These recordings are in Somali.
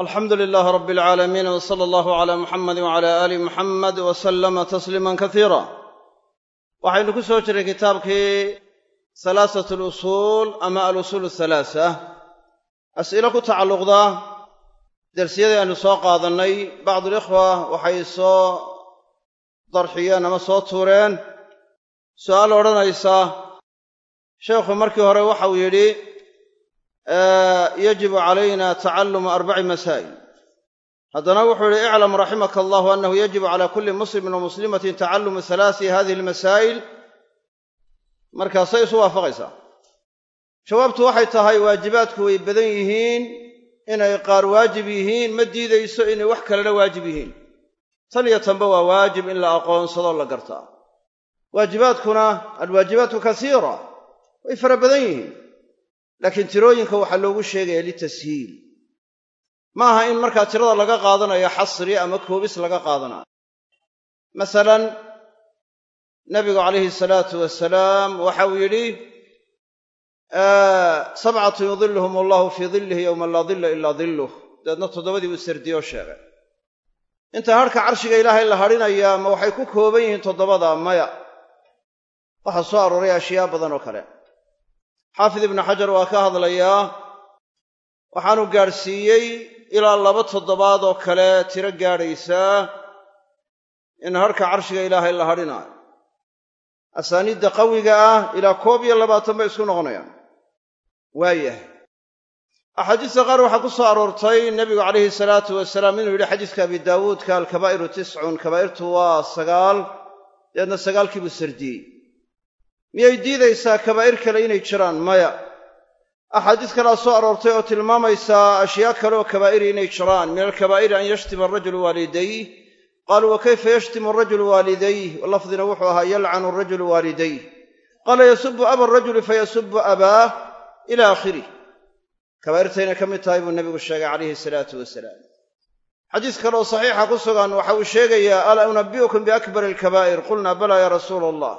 alxamdu lilaahi rabbi alcaalamiin w sala allahu calaa muxamadi wcala aali muxamed wa sallama tasliiman kasiira waxaynu ku soo jirray kitaabkii salaasat alusuul ama alusuul athalaasa as'ilo ku tacalluqda dersiyadii aynu soo qaadannay. Bacdulikhwa waxay soo darxiyeen ama soo tuureen. Su'aal odhanaysa sheekhu markii hore waxau yidhi yajibu calayna tacalumu arbaci masaa'il haddana wuxuu yihi iclam raximaka allahu annahu yajibu cala kulli muslimin wa muslimatin tacalumu halaasi hadihi almasaa'il markaasay isu waafaqaysaa jawaabtu waxay tahay waajibaadku way badan yihiin inay qaar waajib yihiin ma diidayso inay wax kalena waajib yihiin tan iyo tanba waa waajib in la aqoonsadoo la gartaa waajibaadkuna alwaajibaatu kasiira way fara badan yihiin laakiin tirooyinka waxaa loogu sheegaya litashiil. Ma aha in markaa tirada laga qaadanayo xasri ama koobis laga qaadanayo masalan nabigu calayhi salaatu wasalaam waxa uu yidhi sabcatun yudiluhum allahu fii dillihi yowma laa dilla ilaa dilluh. Dabeedna toddobadii uu sardiye oo sheegay. Inta harhka carshiga ilaahay la hadhinayaa ma waxay ku kooban yihiin toddobada maya. Waxaa soo arooray ashyaa badan oo kale xaafid ibnu xajar waa ka hadlayaa waxaanu gaadhsiiyey ilaa laba toddobaad oo kale tiro gaadhaysaa in harhka carshiga ilaahay la hadhinaayo. Asaaniidda qawiga ah ilaa koob iyo labaatan bay isku noqonayaan. Waayahay axaadiista qaar waxaa ku soo aroortay nebigu calayhi salaatu wasalaam inuu yidhi xadiiska abi daawuudka alkabaa'iru tiscun kabaa'irtu waa sagaal dabeedna sagaalkii buu sardiyey miyay diidaysaa kabaa'ir kale inay jiraan maya? Axaadiis kalaa soo aroortay oo tilmaamaysaa ashyaa kale oo kabaa'iri inay jiraan. Min alkabaa'iri an yashtima arajulu waalidayh qaaluu wa kayfa yashtimu arajulu waalidayh lafdina wuxuu ahaa yalcanu arajulu waalidayh qaala yasubu aba arajuli fayasubu abaah ila aakhirih kabaa'irtayna ka mid tahay buu nebigu sheegay calayhi salaatu wasalaam. Xadiis kaleoo saxiixa ku sugan waxa uu sheegayaa alaa unabi'ukum biakbari alkabaa'ir qulnaa bala ya rasuula allah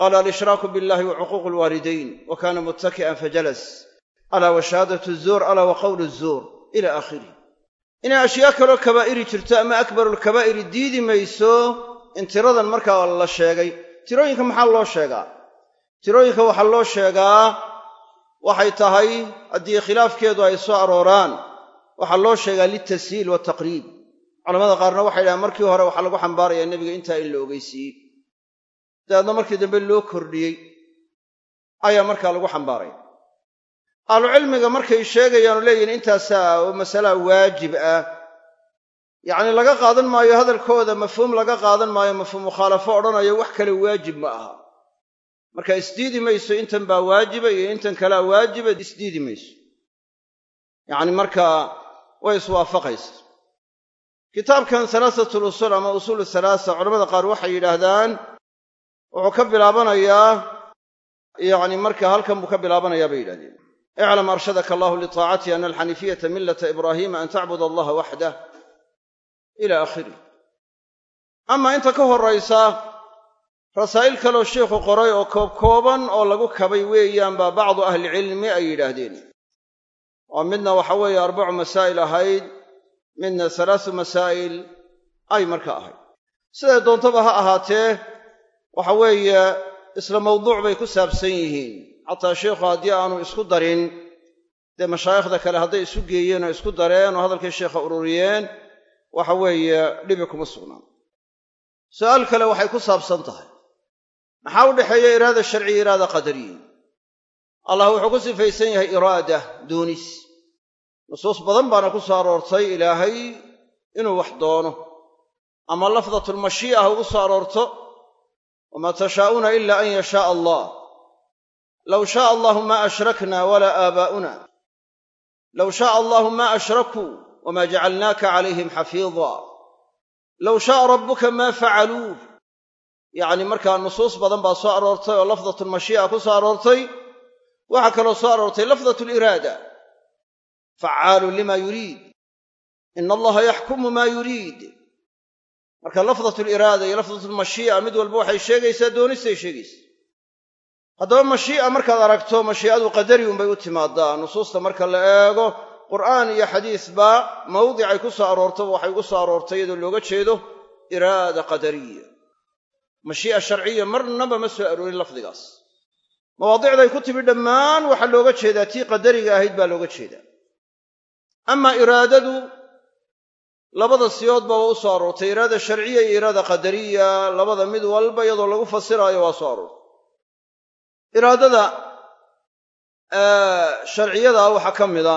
qaala alshraaku biاllahi wa cuquuqu alwaalidayn wa kaana muttaki'an fajalas alaa wa shahaadatu zuur alaa wa qowlu zuur ila aakhirih inay ashyaa kaloo kabaa'iri jirto ama akbarulkabaa'iri diidi mayso in tiradan markaa la sheegay tirooyinka maxaa loo sheegaa tirooyinka waxaa loo sheegaa waxay tahay haddii khilaafkeedu ay soo arooraan waxaa loo sheegaa litashiil wataqriib culamada qaarna waxay dhahaan markii hore waxaa lagu xambaarayaa nebiga intaa in la ogeysiiyey dabeedna markii dambe loo kordhiyey ayaa markaa lagu xambaaraya ahlucilmiga markay sheegayaanu leeyihiin intaasaa oo waajib ah. Yacni laga qaadan maayo hadalkooda mafhuum laga qaadan maayo mafhuum mukhaalafo odhanayo wax kale waajib ma aha. Marka isdiidi mayso intan baa waajiba iyo intan kalea waajiba isdiidi mayso. Yacni markaa way iswaafaqaysa. Kitaabkan halaasatu lusul ama usuul halaasa culamada qaar waxay yidhaahdaan wuxuu ka bilaabanayaa yacni marka halkan buu ka bilaabanayaa bay yidhahdeen. Iclam arshadaka allahu litaacatihi ana alxaniifiyata millata ibraahiima an tacbud allaha waxdah ila aakhirih amaa inta ka horraysa rasaa'il kaloo sheikhu qoray oo koobkooban oo lagu kabay weeyaan baa bacdu ahlicilmi ay yidhaahdeen. Oo midna waxa weeye arbacu masaa'il ahayd midna halaasu masaa'il ay marka ahayd. Siday doontaba ha ahaatee waxa weeye isla mawduuc bay ku saabsan yihiin. Xataa sheikhu haddii aanu isku darin dee mashaayikhda kale hadday isu geeyeen oo isku dareen oo hadalkii sheikha ururiyeen waxa weeye dhibi kuma sugnaan. Su'aal kale waxay ku saabsan tahay. Maxaa u dhexeeya iraada sharciya iraada qadariya allah wuxuu ku sifaysan yahay iraada doonis. Nusuus badan baana ku soo aroortay ilaahay inuu wax doono. Ama lafdatulmashii'a ha ugu soo aroorto wamaa tashaa'uuna ila an yashaaa allah low shaaa allahu maa ashrakna walaa aabaa'una low shaaa allahu maa ashrakuu wamaa jacalnaaka calayhim xafiida low shaaa rabbuka maa facaluuh yacni markaa nusuus badan baa soo aroortay oo lafdatulmashii'a ku soo aroortay waxaa kaloo soo aroortay lafdat liraada facaalun lima yuriid ina allaha yaxkumu maa yuriid marka lafdat liraada iyo lafdatulmashii'a mid walba waxay sheegaysaa doonistay sheegaysa haddaba mashii'a markaad aragto mashii'adu qadari unbay u timaadaa nusuusta marka la eego qur'aan iyo xadiisba mawdicay ku soo aroortaba waxay ugu soo aroortay iyadoo looga jeedo iraada qadariya. Mashii'a sharciya marnaba ma soo aroorin lafdigaas. Mawaadicday ku timi dhammaan waxaa looga jeedaa tii qadariga ahayd baa looga jeedaa. Amaa iraadadu labada siyoodba waa u aroortay iraada sharciya iyo iraada qadariya. Labada mid walba iyadoo lagu fasiraayo waa soo aroortay. Iraadada sharciyada waxaa ka mida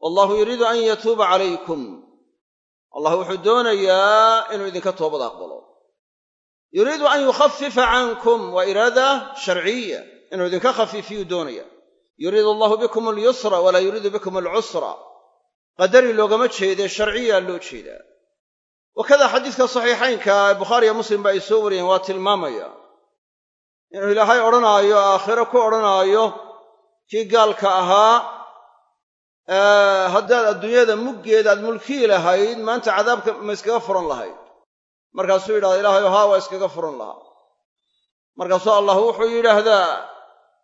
wallahu yuriidu an yatuuba calaykum. Allah wuxuu doonayaa inuu idinka toobad aqbalo. Yuriidu an yukhafifa cankum. Waa iraada sharciya inuu idinka khafiifiyuu doonaya. Yuriidu allahu bikum alyusra walaa yuriidu bikum alcusra qadari loogama jeedee sharciyaa loo jeedaa wakada xadiiska saxiixaynka bukhaariyo muslimba ay soo wariyeen waa tilmaamaya. Inuu ilaahay odhanaayo aakhiro ku odhanaayo kii gaalka ahaa haddaad adduunyada muggeeda aad mulkiyi lahayd maanta cadaabka ma iskaga furan lahayd. Markaasuu yidhahda ilaahayo haa waa iskaga furan lahaa. Markaasuu allah wuxuu yidhaahdaa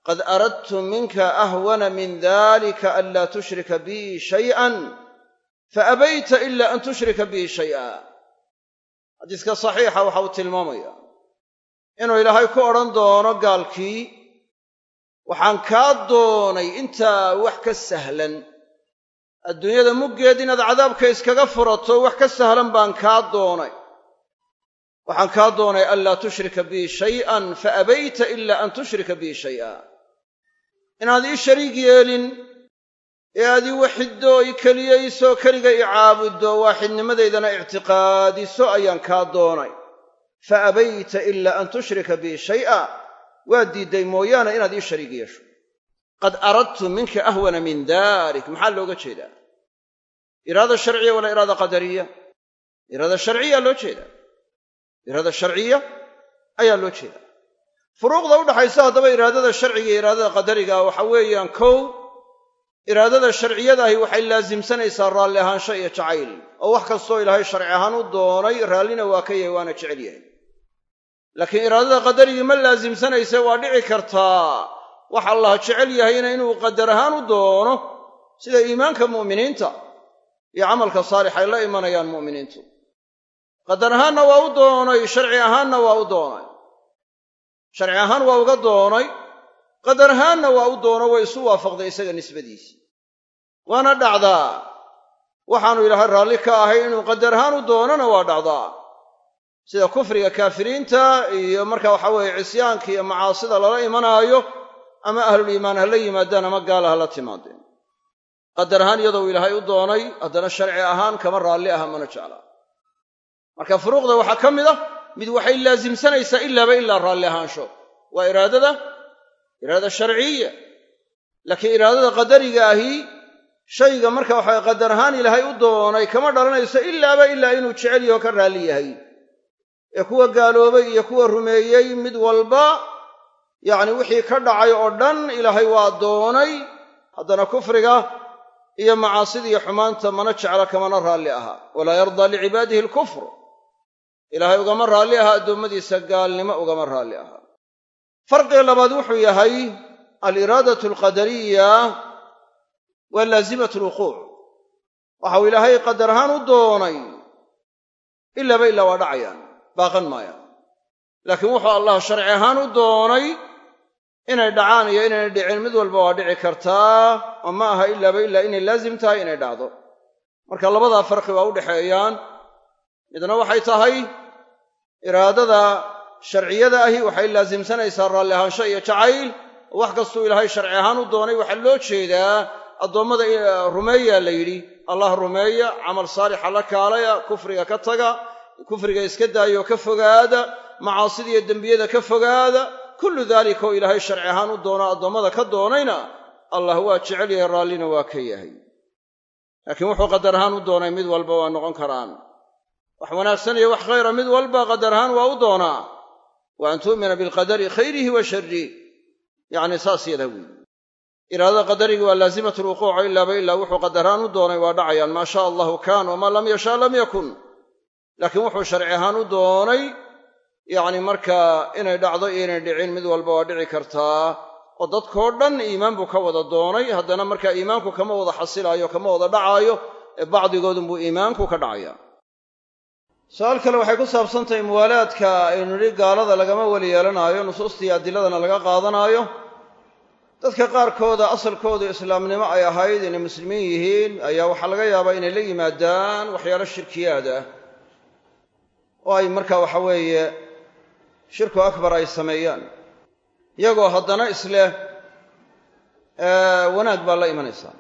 qad aradtu minka ahwana min dalika an laa tushrika bii shay'an faabayta ila an tushrika bii shay'a xadiiska saxiixa waxa uu tilmaamaya inuu ilaahay ku odhan doono gaalkii waxaan kaa doonay intaa wax ka sahlan adduunyada muggeed inaad cadaabka iskaga furato wax ka sahlan baan kaa doonay waxaan kaa doonay an laa tushrika bii shay'an fa abayta ila an tushrika bii shay'a inaad ii shariig yeelin ee aad ii waxiddo ii keliyayso keliga ii caabuddo waaxidnimadaydana ictiqaadiso ayaan kaa doonay. Fa abayta ila an tushrika bii shay'a. Waa diidday mooyaane inaad ii shariig yeesho. Qad aradtu minka ahwana min dalik maxaa looga jeedaa? Iraada sharciya walaa iraada qadariya? Iraada sharciya loo jeedaa? Iraada sharciya ayaa loo jeedaa? Furuuqda udhaxaysa haddaba iraadada sharciga iyo iraadada qadariga waxa weeyaan kow iraadada sharciyadaahi waxay laasimsanaysaa raalli ahaansho iyo jacayl. Oo wax kastoo ilaahay sharci ahaan u doonay raallina waa ka yahay waana jecel yahay. Laakiin iraadada qadarigii ma laasimsanayse waa dhici kartaa. Wax allah jecel yahayna inuu qadar ahaan u doono sida iimaanka mu'miniinta iyo camalka saalix ay la imanayaan mu'miniintu. Qadar ahaanna waa u doonay sharci ahaanna waa u doonay. Sharci ahaan waa uga doonay qadar ahaanna waa u doono way isu waafaqday isaga nisbadiisii waana dhacdaa. Waxaanu ilaahay raalli ka ahay inuu qadar ahaan u doonona waa dhacdaa. Sida kufriga kaafiriinta iyo marka waxa weeye cisyaanka iyo macaasida lala imanaayo ama ahluliimaan ha la yimaadaan ama gaala ha la timaadeen. Qadar ahaan iyadoo ilaahay u doonay haddana sharci ahaan kama raalli aha mana jecla. Marka furuuqda waxaa ka mid ah mid waxay laasimsanaysaa ilaaba ilaa raalli ahaansho. Waa iraadada iraada sharciya. Laakiin iraadada qadariga ahi shayga marka waxa qadar ahaan ilaahay u doonay kama dhalanayso ilaaba ilaa inuu jecel yaho ka raalli yahay. Ee kuwa gaaloobay iyo kuwa rumeeyey mid walba yacni wixii ka dhacay oo dhan ilaahay waa doonay haddana kufriga iyo macaasida iyo xumaanta mana jecla kamana raalli aha walaa yardaa licibaadihi alkufr. Ilaahay ugama raalli aha addoommadiisa gaalnimo ugama raalli aha farqiga labaad wuxuu yahay aliraadatu alqadariya waa laazimat alwuquuc waxau ilaahay qadar ahaan u doonay ilaaba ilaa waa dhacayaan baaqan maayaan. Laakiin wuxuu allah sharci ahaan u doonay inay dhacaan iyo inaynay dhicin mid walba waa dhici kartaa oo ma aha ilaaba ilaa inay laazim tahay inay dhacdo. Marka labadaa farqi waa u dhexeeyaan. Midna waxay tahay iraadada sharciyada ahi waxay laasimsanaysaa raalli ahaansho iyo jacayl. Wax kastuu ilaahay sharci ahaan u doonay waxaa loo jeedaa addoommada rumeeyaa la yidhi allah rumeeya camal saalixa la kaalaya kufriga ka taga kufriga iska daayoo ka fogaada macaasida iyo dembiyada ka fogaada. Kullu daalika oo ilaahay sharci ahaan u doono addoommada ka doonayna allah waa jecel yahay raallina waa ka yahay. Laakiin wuxuu qadar ahaan u doonay mid walba waa noqon karaan. Wax wanaagsan iyo wax khayra mid walba qadar ahaan waa u doonaa wa an tu'mina bilqadari khayrihi wa sharrih yacni saas yada weyi iraadada qadarigi waa laazimat alwuquuca ilaaba ilaa wuxuu qadar ahaan u doonay waa dhacayaan maa shaa allahu kaan wamaa lam yashaa lam yakun laakiin wuxuu sharci ahaan u doonay yacni markaa inay dhacdo iyo inay dhicin mid walba waa dhici kartaa oo dadkoo dhan iimaan buu ka wada doonay haddana markaa iimaanku kama wada xasilaayo kama wada dhacaayo ee iimaanku ka dhacaya su'aal kale waxay ku saabsan tahay muwaalaadka aynu nidhi gaalada lagama weli yeelanaayo nusuustii adiladana laga qaadanaayo. Dadka qaarkooda asalkoodu islaamnimo ay ahayd inay muslimiin yihiin ayaa waxaa laga yaabaa inay la yimaadaan waxyaalo shirkiyaad ah. Oo ay markaa waxa weeye shirku akbar ay sameeyaan. Iyagoo haddana isleh wanaag baa la imanaysaa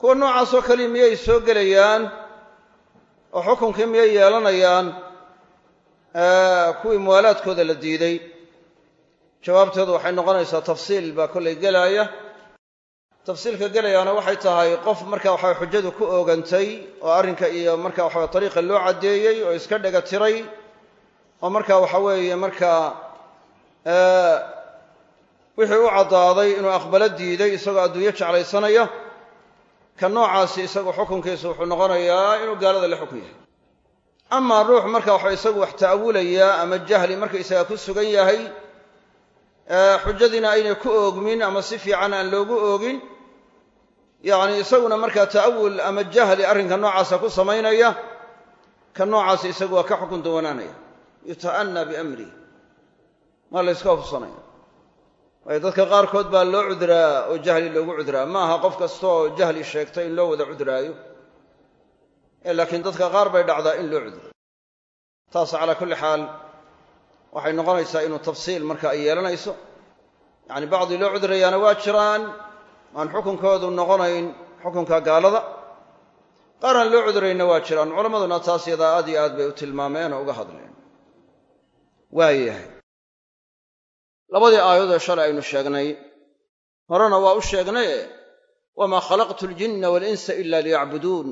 kuwa noocaasoo kaliya miyay soo gelayaan oo xukunkii miyay yeelanayaan kuwii muwaalaadkooda la diiday? Jawaabteedu waxay noqonaysaa tafsiil baa kollay gelaaya tafsiilka gelayaana waxay tahay qof marka waxa xujadu ku oogantay oo arrinka iyo marka waxa ariiqa loo caddeeyey oo iska dhega tiray oo marka waxa weeye markaa wixii u caddaaday inuu aqbalo diiday isagoo adduunyo jeclaysanaya ka noocaasi isagu xukunkiisu wuxuu noqonayaa inuu gaalada la xukun yahay. Amaa ruux marka waxa isagu wax ta'awulaya ama jahli markaysaga ku sugan yahay xujadiina aynay ku oogmin ama si fiican aan loogu oogin yacni isaguna markaa ta'awul ama jahli arrinka noocaasa ku samaynaya ka noocaasi isagu waa ka xukun duwanaanaya yuta'anna biamrih maa la yska hubsanaya waayo dadka qaarkood baa loo cudraa oo jahli loogu cudraa. Ma aha qof kastaoo jahli sheegtay in loo wada cudraayo. Laakiin dadka qaar bay dhacdaa in loo cudro taas calaa kulli xaal waxay noqonaysaa inuu tafsiil marka ay yeelanayso. Yacni bacdi loo cudrayaana waa jiraan. Aan xukunkoodu noqonayn xukunka gaalada. Qaar aan loo cudraynna waa jiraan. Culammaduna taas yadaa aad iyo aad bay u tilmaameen oo uga hadleen. Waayahay labadii aayadood shalay aynu sheegnay horena waa u sheegnaye wamaa khalaqtu aljinna waalinsa ila liyacbuduun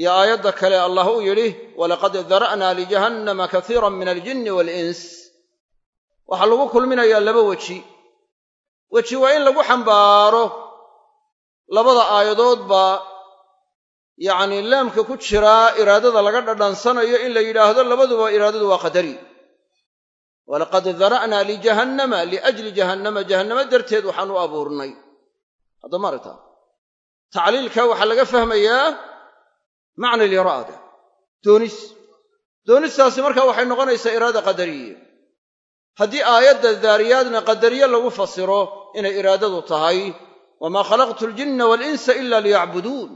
iyo aayadda kale allah uu yidhi walaqad dara'naa lijahannama kaiiran min aljinni waalins waxaa lagu kulminayaa laba weji. Weji waa in lagu xambaaro labada aayadoodba yacnii laamka ku jiraa iraadada laga dhadhansanayo in la yidhaahdo labaduba iraadadu waa qadari walaqad dara'naa lijahannama liajli jahannama jahannamo darteed waxaan u abuurnay. Hadda ma aragtaa tacliilka waxaa laga fahmayaa macna aliraada doonis. Doonistaasi markaa waxay noqonaysaa iraada qadariye. Haddii aayadda daariyaadna qadariye lagu fasiro inay iraadadu tahay wamaa khalaqtu aljinna waalinsa ila liyacbuduun.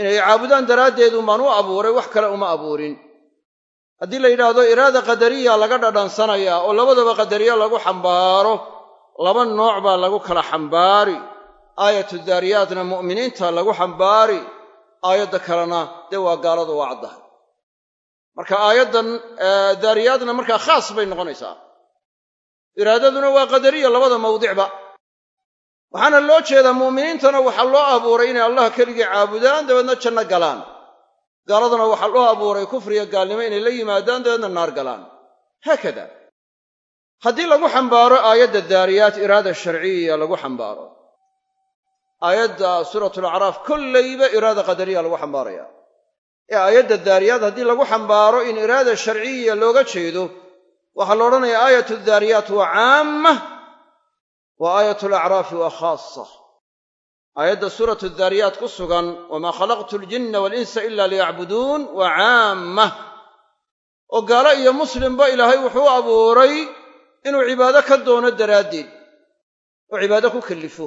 Inay caabudaan daraaddeedu maan u abuuray wax kale uma abuurin haddii la yidhaahdo iraada qadariya laga dhadhansanayaa oo labadaba qadariye lagu xambaaro laba nooc baa lagu kala xambaari. Aayatu daariyaadna mu'miniinta lagu xambaari. Aayadda kalena dee waa gaaladu waa caddahay marka aayaddan daariyaadna markaa khaas bay noqonaysaa. Iraadaduna waa qadariya labada mawdicba. Waxaana loo jeedaa mu'miniintana waxaa loo abuuray inay allah keligii caabudaan dabeedna janno galaan gaaladana waxaa loo abuuray kufriya gaalnimo inay la yimaadaan dabeedna naar galaan. Haakada. Haddii lagu xambaaro aayadda daariyaat iraada sharciya lagu xambaaro. Aayadda suuratulacraaf kollayba iraada qadariya lagu xambaaraya. Ee aayadda daariyaat haddii lagu xambaaro in iraada sharciya looga jeedo waxaa la odhanayaa aayatu daariyaat waa caamma wa aayatu alacraafi waa khaasa aayadda suuratu daariyaat ku sugan wamaa khalaqtu aljinna waalinsa ila liyacbuduun waa caamma. Oo gaalo iyo muslimba ilaahay wuxuu abuuray inuu cibaado ka doono daraaddeed. Oo cibaado ku kallifo.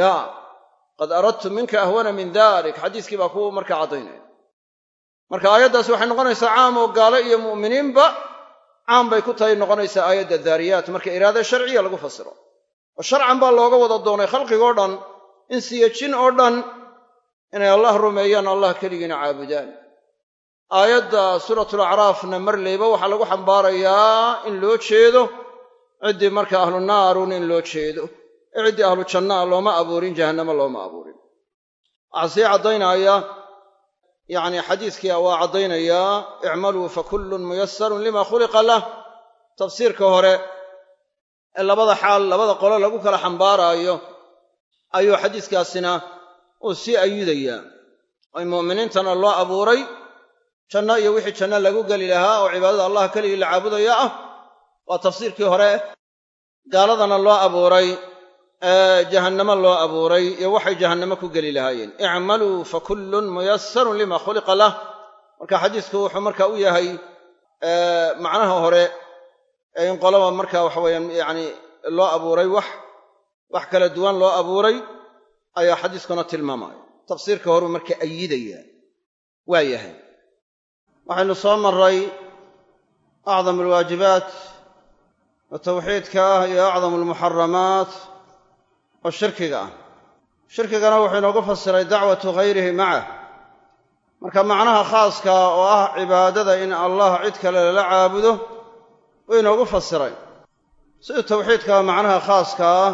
Yaa qad aradtu minka ahwana min dalik xadiiskii baa ku markaa caddaynaya. Marka aayaddaasi waxay noqonaysaa caam oo gaalo iyo mu'miniinba caam bay ku tahay noqonaysaa aayadda daariyaat marka iraada sharciya lagu fasiro. Oo sharcan baa looga wada doonay khalqigoo dhan insiyo jin oo dhan inay allah rumeeyaan allah keligiina caabudaan. Aayadda suuratulacraafna marleyba waxaa lagu xambaarayaa in loo jeedo ciddii marka ahlu naarun in loo jeedo. Ee ciddii ahlu jannaa looma abuurin jahannamo looma abuurin. Waxaa sii caddaynaya yacni xadiiskii waa caddaynayaa icmaluu fa kullun muyasarun lima khuliqa lah. Tafsiirka hore ee labada xaal labada qolo lagu kala xambaaraayo ayuu xadiiskaasina uu sii ayudayaa oy mu'miniintana loo abuuray janno iyo wixii janno lagu geli lahaa oo cibaadada allah keligii la caabudaya ah waa tafsiirkii hore. Gaaladana loo abuuray jahannamo loo abuuray iyo waxay jahannamo ku geli lahaayeen. Icmaluu fa kullun muyasarun lima khuliqa lah. Marka xadiisku wuxuu marka u yahay macnaha hore in qolaba marka waxa weeyaan yacni loo abuuray wax wax kala duwan loo abuuray ayaa xadiiskuna tilmaamaya. Tafsiirka horuu marka ayidaya waa yahay. Waxaynu soo maray acdam alwaajibaat oo tawxiidka ah iyo acdamu almuxaramaat oo shirkiga ah. Shirkigana wuxuu inoogu fasiray dacwatu hayrihi macah marka macnaha khaaska oo ah cibaadada in allah cid kale lala caabudo wuu inoogu fasiray. Siduu tawxiidkaa macnaha khaaska ah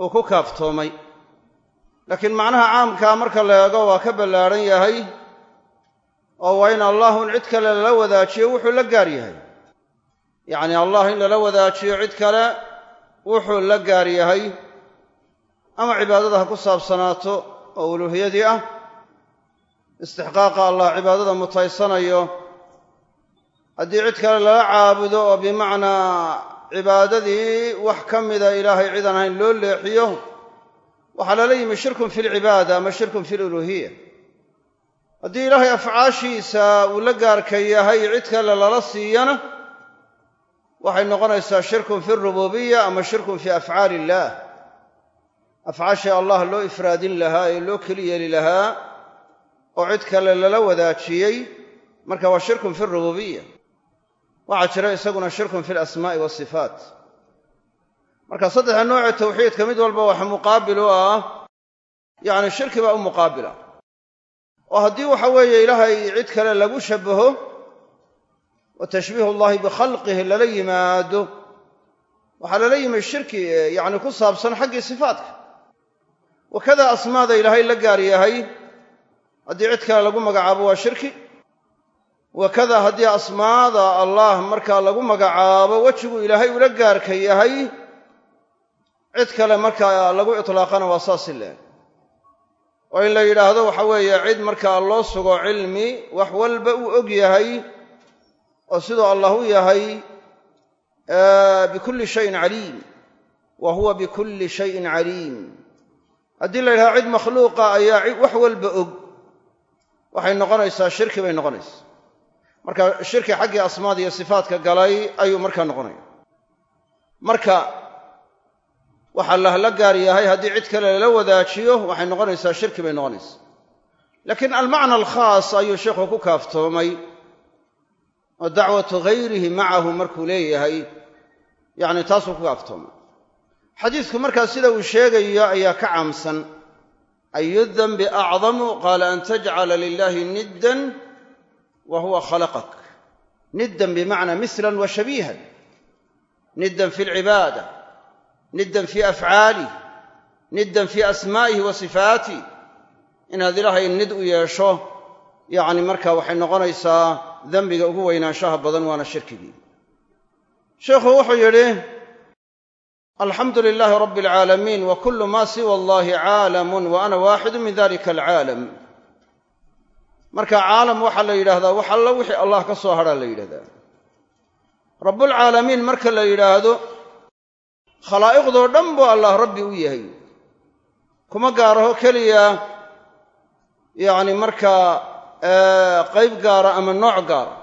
uu ku kaaftoomay. Laakiin macnaha caamkaa marka la eego waa ka ballaadhan yahay oo waa in allahun cid kale lala wadaajiyo wuxuu la gaar yahay. Yacni allah in lala wadaajiyo cid kale wuxuu la gaar yahay. Ama cibaadada ha ku saabsanaato oo uluuhiyadii ah istixqaaqa allah cibaadada mutaysanayo haddii cid kale lala caabudo oo bimacnaa cibaadadii wax ka mida ilaahay cidan ahayn loo leexiyo waxaa lala yimi shirkun fi lcibaada ama shirkun fi luluuhiya haddii ilaahay afcaashiisa uu la gaarka yahay cid kale lala siiyana waxay noqonaysaa shirkun fi rububiya ama shirkun fi afcaali illaah. Afcaashii allah loo ifraadin lahaa ee loo keli yeeli lahaa oo cid kale lala wadaajiyey marka waa shirkun fi rububiya waxaa jira isaguna shirkun fi alasmaa'i waasifaat marka saddexa noocee tawxiidka mid walba waxa muqaabil u ah yacni shirki baa u muqaabila. Oo haddii waxa weeye ilaahay cid kale lagu shabbaho wa tashbiihu llahi bikhalqihi lala yimaado. Waxaa lala yimi shirki yacni ku saabsan xaggii sifaatka wakada asmaada ilaahay la gaar yahay. Haddii cid kale lagu magacaabo waa shirki wakada haddii asmaada allah markaa lagu magacaabo wejigu ilaahay ula gaarka yahay cid kale markaa lagu itlaaqana waa saasi leeg oo in la yidhaahdo waxa weeye cid markaa loo sugo cilmi wax walba uu og yahay oo siduu allah u yahay bikulli shayin caliim. Wa huwa bikulli shayin caliim. Haddii la yidhahdo cid makhluuqa ayaa wax walba og waxay noqonaysaa shirki bay noqonaysaa marka shirki xaggii asmaada iyo sifaatka galay ayuu markaa noqonaya marka waxa allah la gaar yahay haddii cid kale lala wadaajiyo waxay noqonaysaa shirki bay noqonaysaa. Laakiin almacna alkhaas ayuu sheikhu ku kaaftoomay oo dacwatu hayrihi macahu markuu leeyahay yacni taasuu ku kaaftoomay. Xadiisku markaa sida uu sheegayo ayaa ka caamsan. Ayu danbi acdamu qaala an tajcala lilahi niddan wa huwa khalaqak niddan bimacnaa mislan wa shabiihan niddan fi alcibaada niddan fii afcaalih niddan fii asmaa'ihi wa sifaatih inaad ilaahay nid u yeesho yacni marka waxay noqonaysaa dembiga ugu weynaanshaha badan waana shirkigii sheikhu wuxuu yidhi alxamdu lilaahi rabbi alcaalamiin wa kullu maa siwa allahi caalamun wa ana waaxidu min dalika alcaalam marka caalam waxaa la yidhaahdaa wax alla wixii allah ka soo hadhaa la yidhahdaa rabbulcaalamiin marka la yidhaahdo khalaa'iqdoo dhan buu allah rabbi u yahay. Kuma gaaraho keliya yacni markaa qayb gaara ama nooc gaara.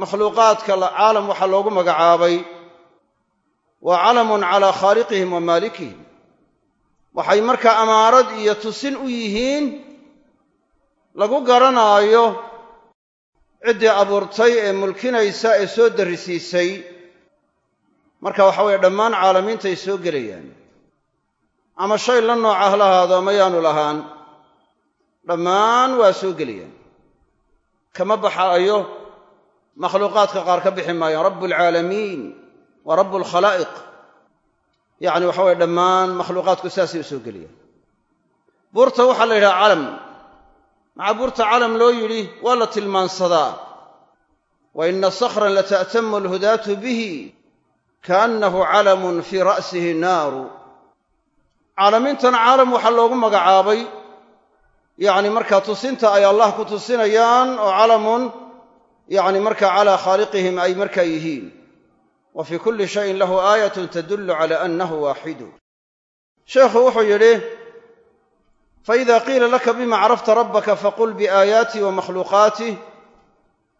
Makhluuqaadka caalam waxaa loogu magacaabay waa calamun calaa khaaliqihim wa maalikihim. Waxay markaa amaarad iyo tusin u yihiin lagu garanaayo ciddii abuurtay ee mulkinaysa ee soo darrisiisay marka waxa weeye dhammaan caalamiintay soo gelayaan. Ama shay la nooc ah lahaado mayaanu lahaan dhammaan waa soo gelayaan. Kama baxaayo makhluuqaadka qaar ka bixi maayaan rabbu alcaalamiin wa rabbu alkhalaa'iq yacni waxa weye dhammaan makhluuqaadku saasay u soo gelayaan. Buurta waxaa la yidhaha calam maxaa buurta calam loo yidhi waa la tilmaansadaa. Wa ina sakhran lata'tamu alhudaatu bihi kaannahu calamun fii ra'sihi naaru. Caalamiintan caalam waxaa loogu magacaabay. Yacni markaa tusinta ay allah ku tusinayaan oo calamun yacni markaa calaa khaaliqihim ay markaa yihiin. Wa fii kulli shayin lahu aayatun tadullu cala annahu waaxidu. Sheekhu wuxuu yidhi faida qiila laka bima carafta rabbaka faqul biaayaatii wa makhluuqaatih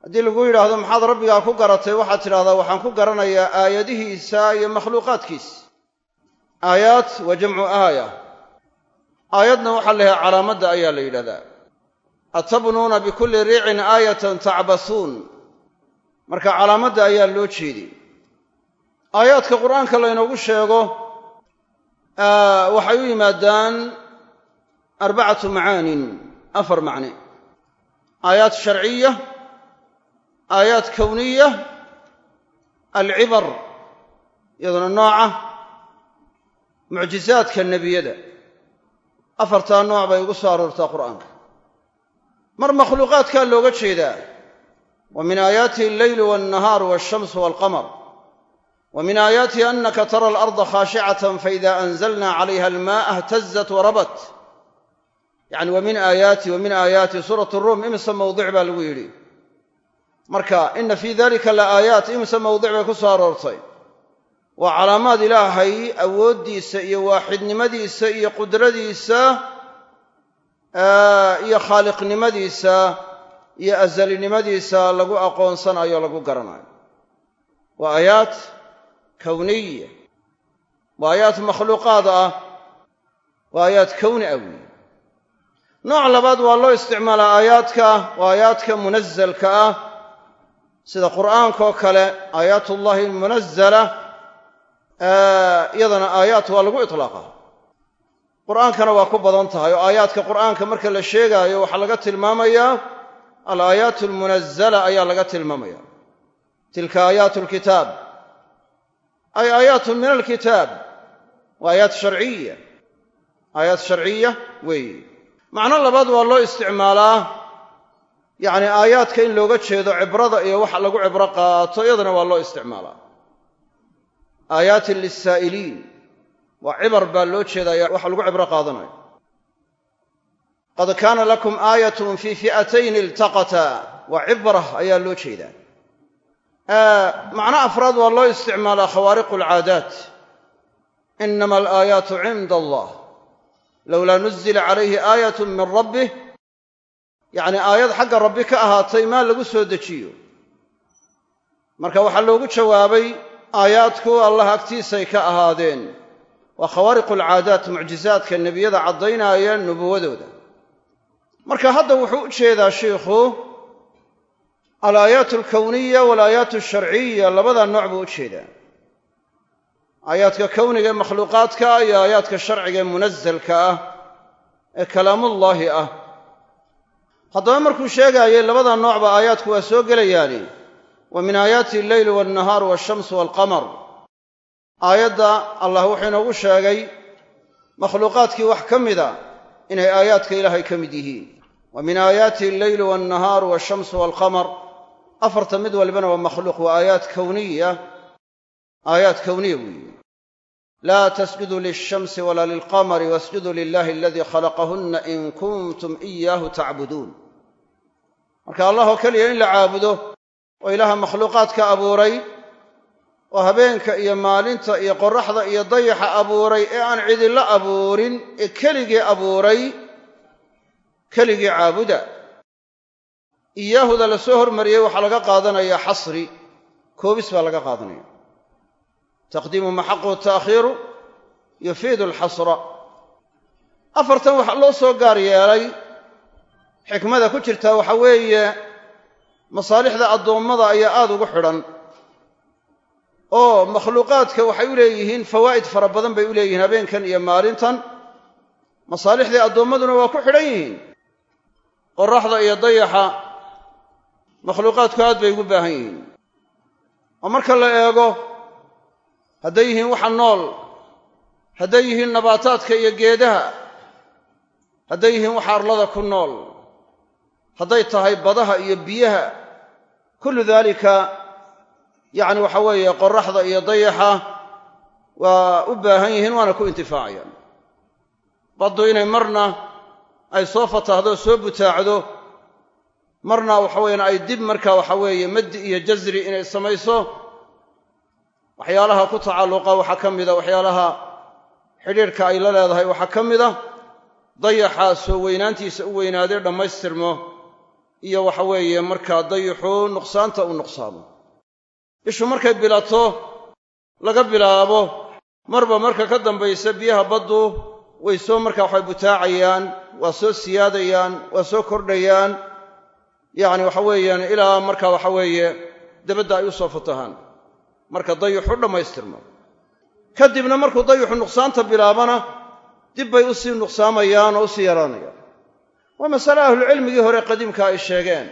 haddii lagu yidhaahdo maxaad rabbigaa ku garatay waxaad tidhahdaa waxaan ku garanayaa aayadihiisa iyo makhluuqaadkiisa aayaat waa jamcu aaya aayadna waxaa la yidhaha calaamadda ayaa la yidhahdaa atabnuuna bikulli riicin aayatan tacbasuun marka calaamadda ayaa loo jeedi aayaadka qur'aanka laynoogu sheego waxay u yimaadaan arbacatu macaanin afar macne aayaat sharciya aayaat kowniya alcibar iyaduna nooca mucjizaadka nebiyada afartaa nooc bay ugu soo aroortaa qur'aanka mar makhluuqaadkaa looga jeedaa wa min aayaatihi alleylu walnahaaru walshamsu walqamar wa min aayaatihi anaka tara alarda khaashicatan faida anzalna calayha almaaa htazat warabat yacni wa min aayaati wa min aayaati suurat ruum imise mawdic baa lagu yidhi. Marka ina fii dalika la aayaat imise mawdic bay ku soo aroortay. Waa calaamaad ilaahay awooddiisa iyo waaxidnimadiisa iyo qudradiisa iyo khaaliqnimadiisa iyo asalinimadiisa lagu aqoonsanayo lagu garanayo. Waa aayaat kowniya waa aayaat makhluuqaad ah. Waa aayaat kowni ah weyi nooc labaad waa loo isticmaalaa aayaadka waa aayaadka munazalka ah. Sida qur'aankaoo kale aayaatullahi almunazala iyadana aayaat waa lagu itlaaqa qur'aankana waa ku badan tahay oo aayaadka qur'aanka marka la sheegaayo waxaa laga tilmaamayaa alaayaat almunazala ayaa laga tilmaamaya. Tilka aayaatu alkitaab ay aayaatun min alkitaab waa aayaat sharciya aayaat sharciya weeye macno labaad waa loo isticmaalaa yacni aayaadka in looga jeedo cibrada iyo waxa lagu cibro qaato iyadana waa loo isticmaalaa. Aayaatin lissaa'iliin waa cibar baa loo jeedaya waxa lagu cibro qaadanayo. Qad kaana lakum aayatun fii fi'atayn iltaqata waa cibra ayaa loo jeedaa macno afraad waa loo isticmaalaa khawaariqu alcaadaat inama alaayaatu cinda allah lowlaa nuzila calayhi aayatun min rabbih yacni aayad xagga rabbi ka ahaatay maa lagu soo dejiyo marka waxaa loogu jawaabay aayaadku allah agtiisay ka ahaadeen waa khawaariqu alcaadaat mucjizaadka nebiyada caddaynaya nubuwadooda marka hadda wuxuu u jeedaa shiikhu alaayaat alkowniya walaayaat alsharciya labadaa nooc buu u jeedaa aayaadka kowniga ee makhluuqaadka iyo aayaadka sharciga ee munazalka ah ee kalaamullaahi ah. Haddaba markuu sheegaayay labada noocba aayaadku waa soo gelayaani. Wa min aayaati alleyli waalnahaaru waashamsu waalqamar aayadda allah wuxuu inoogu sheegay makhluuqaadkii wax ka mida inay aayaadka ilaahay ka mid yihiin. Wa min aayaatihi alleylu waalnahaaru waashamsu waalqamar afarta mid walbana waa makhluuq waa aayaat kowniya aayaat kowniya weeye laa tasjuduu lilshamsi walaa lilqamari wasjuduu lilahi aladii khalaqahunna in kuntum iyaahu tacbuduun marka allah oo keliya in la caabudo oo ilaaha makhluuqaadka abuuray oo habeenka iyo maalinta iyo qoraxda iyo dayaxa abuuray ee aan cidila abuurin ee keligii abuuray keligii caabuda. Iyaahuda la soo hormariyey waxaa laga qaadanayaa xasri. Koobis baa laga qaadanaya taqdiimu maxaqu ta'khiiru yufiidu alxasra afartan waxaa loo soo gaar yeelay xikmada ku jirtaa waxa weeye masaalixda addoommada ayaa aada ugu xidhan oo makhluuqaadka waxay u leeyihiin fawaa'id fara badan bay u leeyihiin habeenkan iyo maalintan masaalixdii addoommaduna waa ku xidhan yihiin qoraxda iyo dayaxa makhluuqaadku aad bay ugu baahan yihiin oo marka la eego hadday yihiin waxa nool. Hadday yihiin nabaataadka iyo geedaha. Hadday yihiin waxa arlada ku nool. Hadday tahay badaha iyo biyaha. Kullu daalika yacni waxa weeye qoraxda iyo dayaxa waa u baahan yihiin waana ku intifaacayaan baddu inay marna ay soo fatahdo soo butaacdo marna waxa weyaan ay dib marka waxa weeye maddi iyo jasri inay samayso waxyaalaha ku tacalluqa waxaa ka mida waxyaalaha xidhiidhka ay la leedahay waxaa ka mid a dayaxa soo weynaantiisa u weynaadee dhammaystirmo iyo waxa weeye markaa dayixu nuqsaanta u nuqsaamo ishu markay bilato laga bilaabo marba marka ka dambaysa biyaha baddu way soo markaa waxay butaacayaan waa soo siyaadayaan waa soo kordhayaan. Yacni waxa weeyaan ilaa marka waxa weeye dabadda ay u soo fatahaan marka dayixu dhammaystirmo kadibna markuu dayixu nuqsaanta bilaabana dib bay u sii nuqsaamayaan oo u sii yaraanayaan. Waa masale ahlucilmigii hore qadiimka ay sheegeen.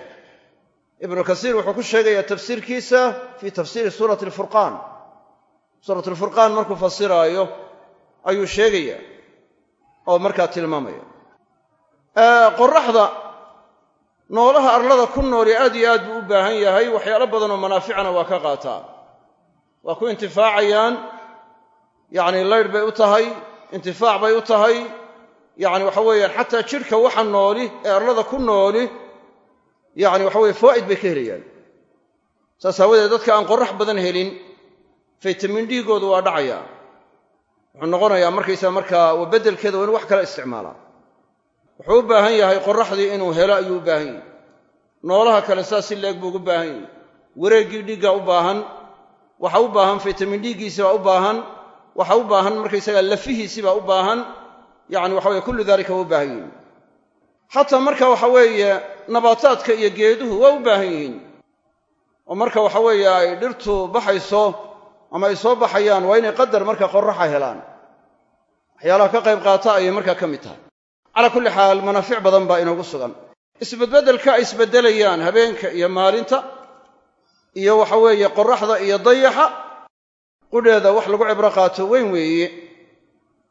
Ibnu kasiir wuxuu ku sheegayaa tafsiirkiisa fii tafsiiri suurati alfurqaan. Suuratu alfurqaan markuu fasiraayo ayuu sheegayaa oo markaa tilmaamaya. Qoraxda noolaha arlada ku nooli aad iyo aad buu u baahan yahay waxyaalo badan oo manaaficana waa ka qaataa waa ku intifaacayaan. Yacni laydh bay u tahay intifaac bay u tahay. Yacni waxa weeyaan xataa jidhka waxa nooli ee arlada ku nooli yacni waxa weye fawaa'id bay ka helayaan. Saas aawadeed dadka aan qorrax badan helin faytamin dhiigoodu waa dhacaya wuxuu noqonayaa markaysaa markaa waa beddelkeeda inu wax kala isticmaalaa. Wuxuu u baahan yahay qorraxdii inuu helo ayuu u baahan yahay. Noolaha kale saas si leeg buu ugu baahan yahay. Wareeggii dhiiggaa u baahan waxa u baahan faytamin dhiiggiisii baa u baahan. Waxa u baahan markaysaga lafihiisii baa u baahan. Yacni waxa weye kullu daalika waa u baahan yihiin. Xataa marka waxa weeye nabaataadka iyo geeduhu waa u baahan yihiin. Oo marka waxa weeye ay dhirtu baxayso ama ay soo baxayaan waa inay qadar marka qorraxa helaan. Waxyaalaha ka qayb qaata ayay markaa ka mid tahay. Calaa kulli xaal manaafic badan baa inoogu sugan. Isbedbeddelka ay isbeddelayaan habeenka iyo maalinta iyo waxa weeye qorraxda iyo dayaxa qudheeda wax lagu cibro qaato weyn weeye.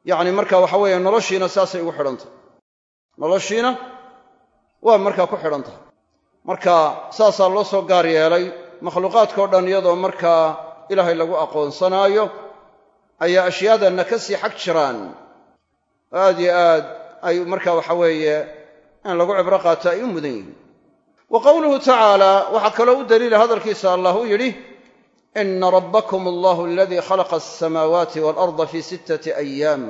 Yacni marka waxa weeye noloshiina saasay ugu xidhantahy noloshiina waa markaa ku xidhan tahay. Marka saasaa loo soo gaar yeelay makhluuqaadkao dhan iyadoo markaa ilaahay lagu aqoonsanaayo ayaa ashyaadanna ka sii xag jiraan. Oo aad yo aad ay marka waxa weeye in lagu cibro qaato ay u mudan yihiin wa qowluhu tacaala waxaa kaloo u daliila hadalkiisa allah u yidhi ina rabbakum allahu aladii khalaqa alsamaawaati waalarda fii sittati ayaam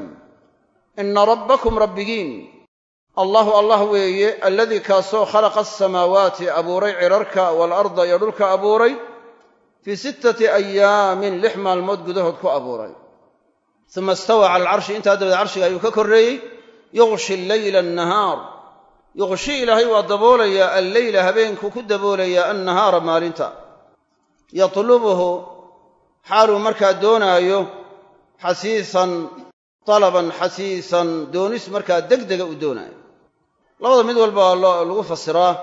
ina rabbakum rabbigiin. Allahu allah weeye alladii kaasoo khalaqa alsamaawaati abuuray cirarka waalarda iyo dhulka abuuray fii sittati ayaamin lix maalmood gudahood ku abuuray. Uma istawaa cala alcarshi intaa dabadeed carshiga ayuu ka korreeyey yuqshi alleyla annahaar yuqshi ilaahay waa daboolayaa alleyla habeenkuu ku daboolayaa annahaara maalinta. Yatlubuhu xaaluu markaa doonaayo xasiisan talaban xasiisan doonis markaa degdega uu doonaayo. Labada mid walba lagu fasiraa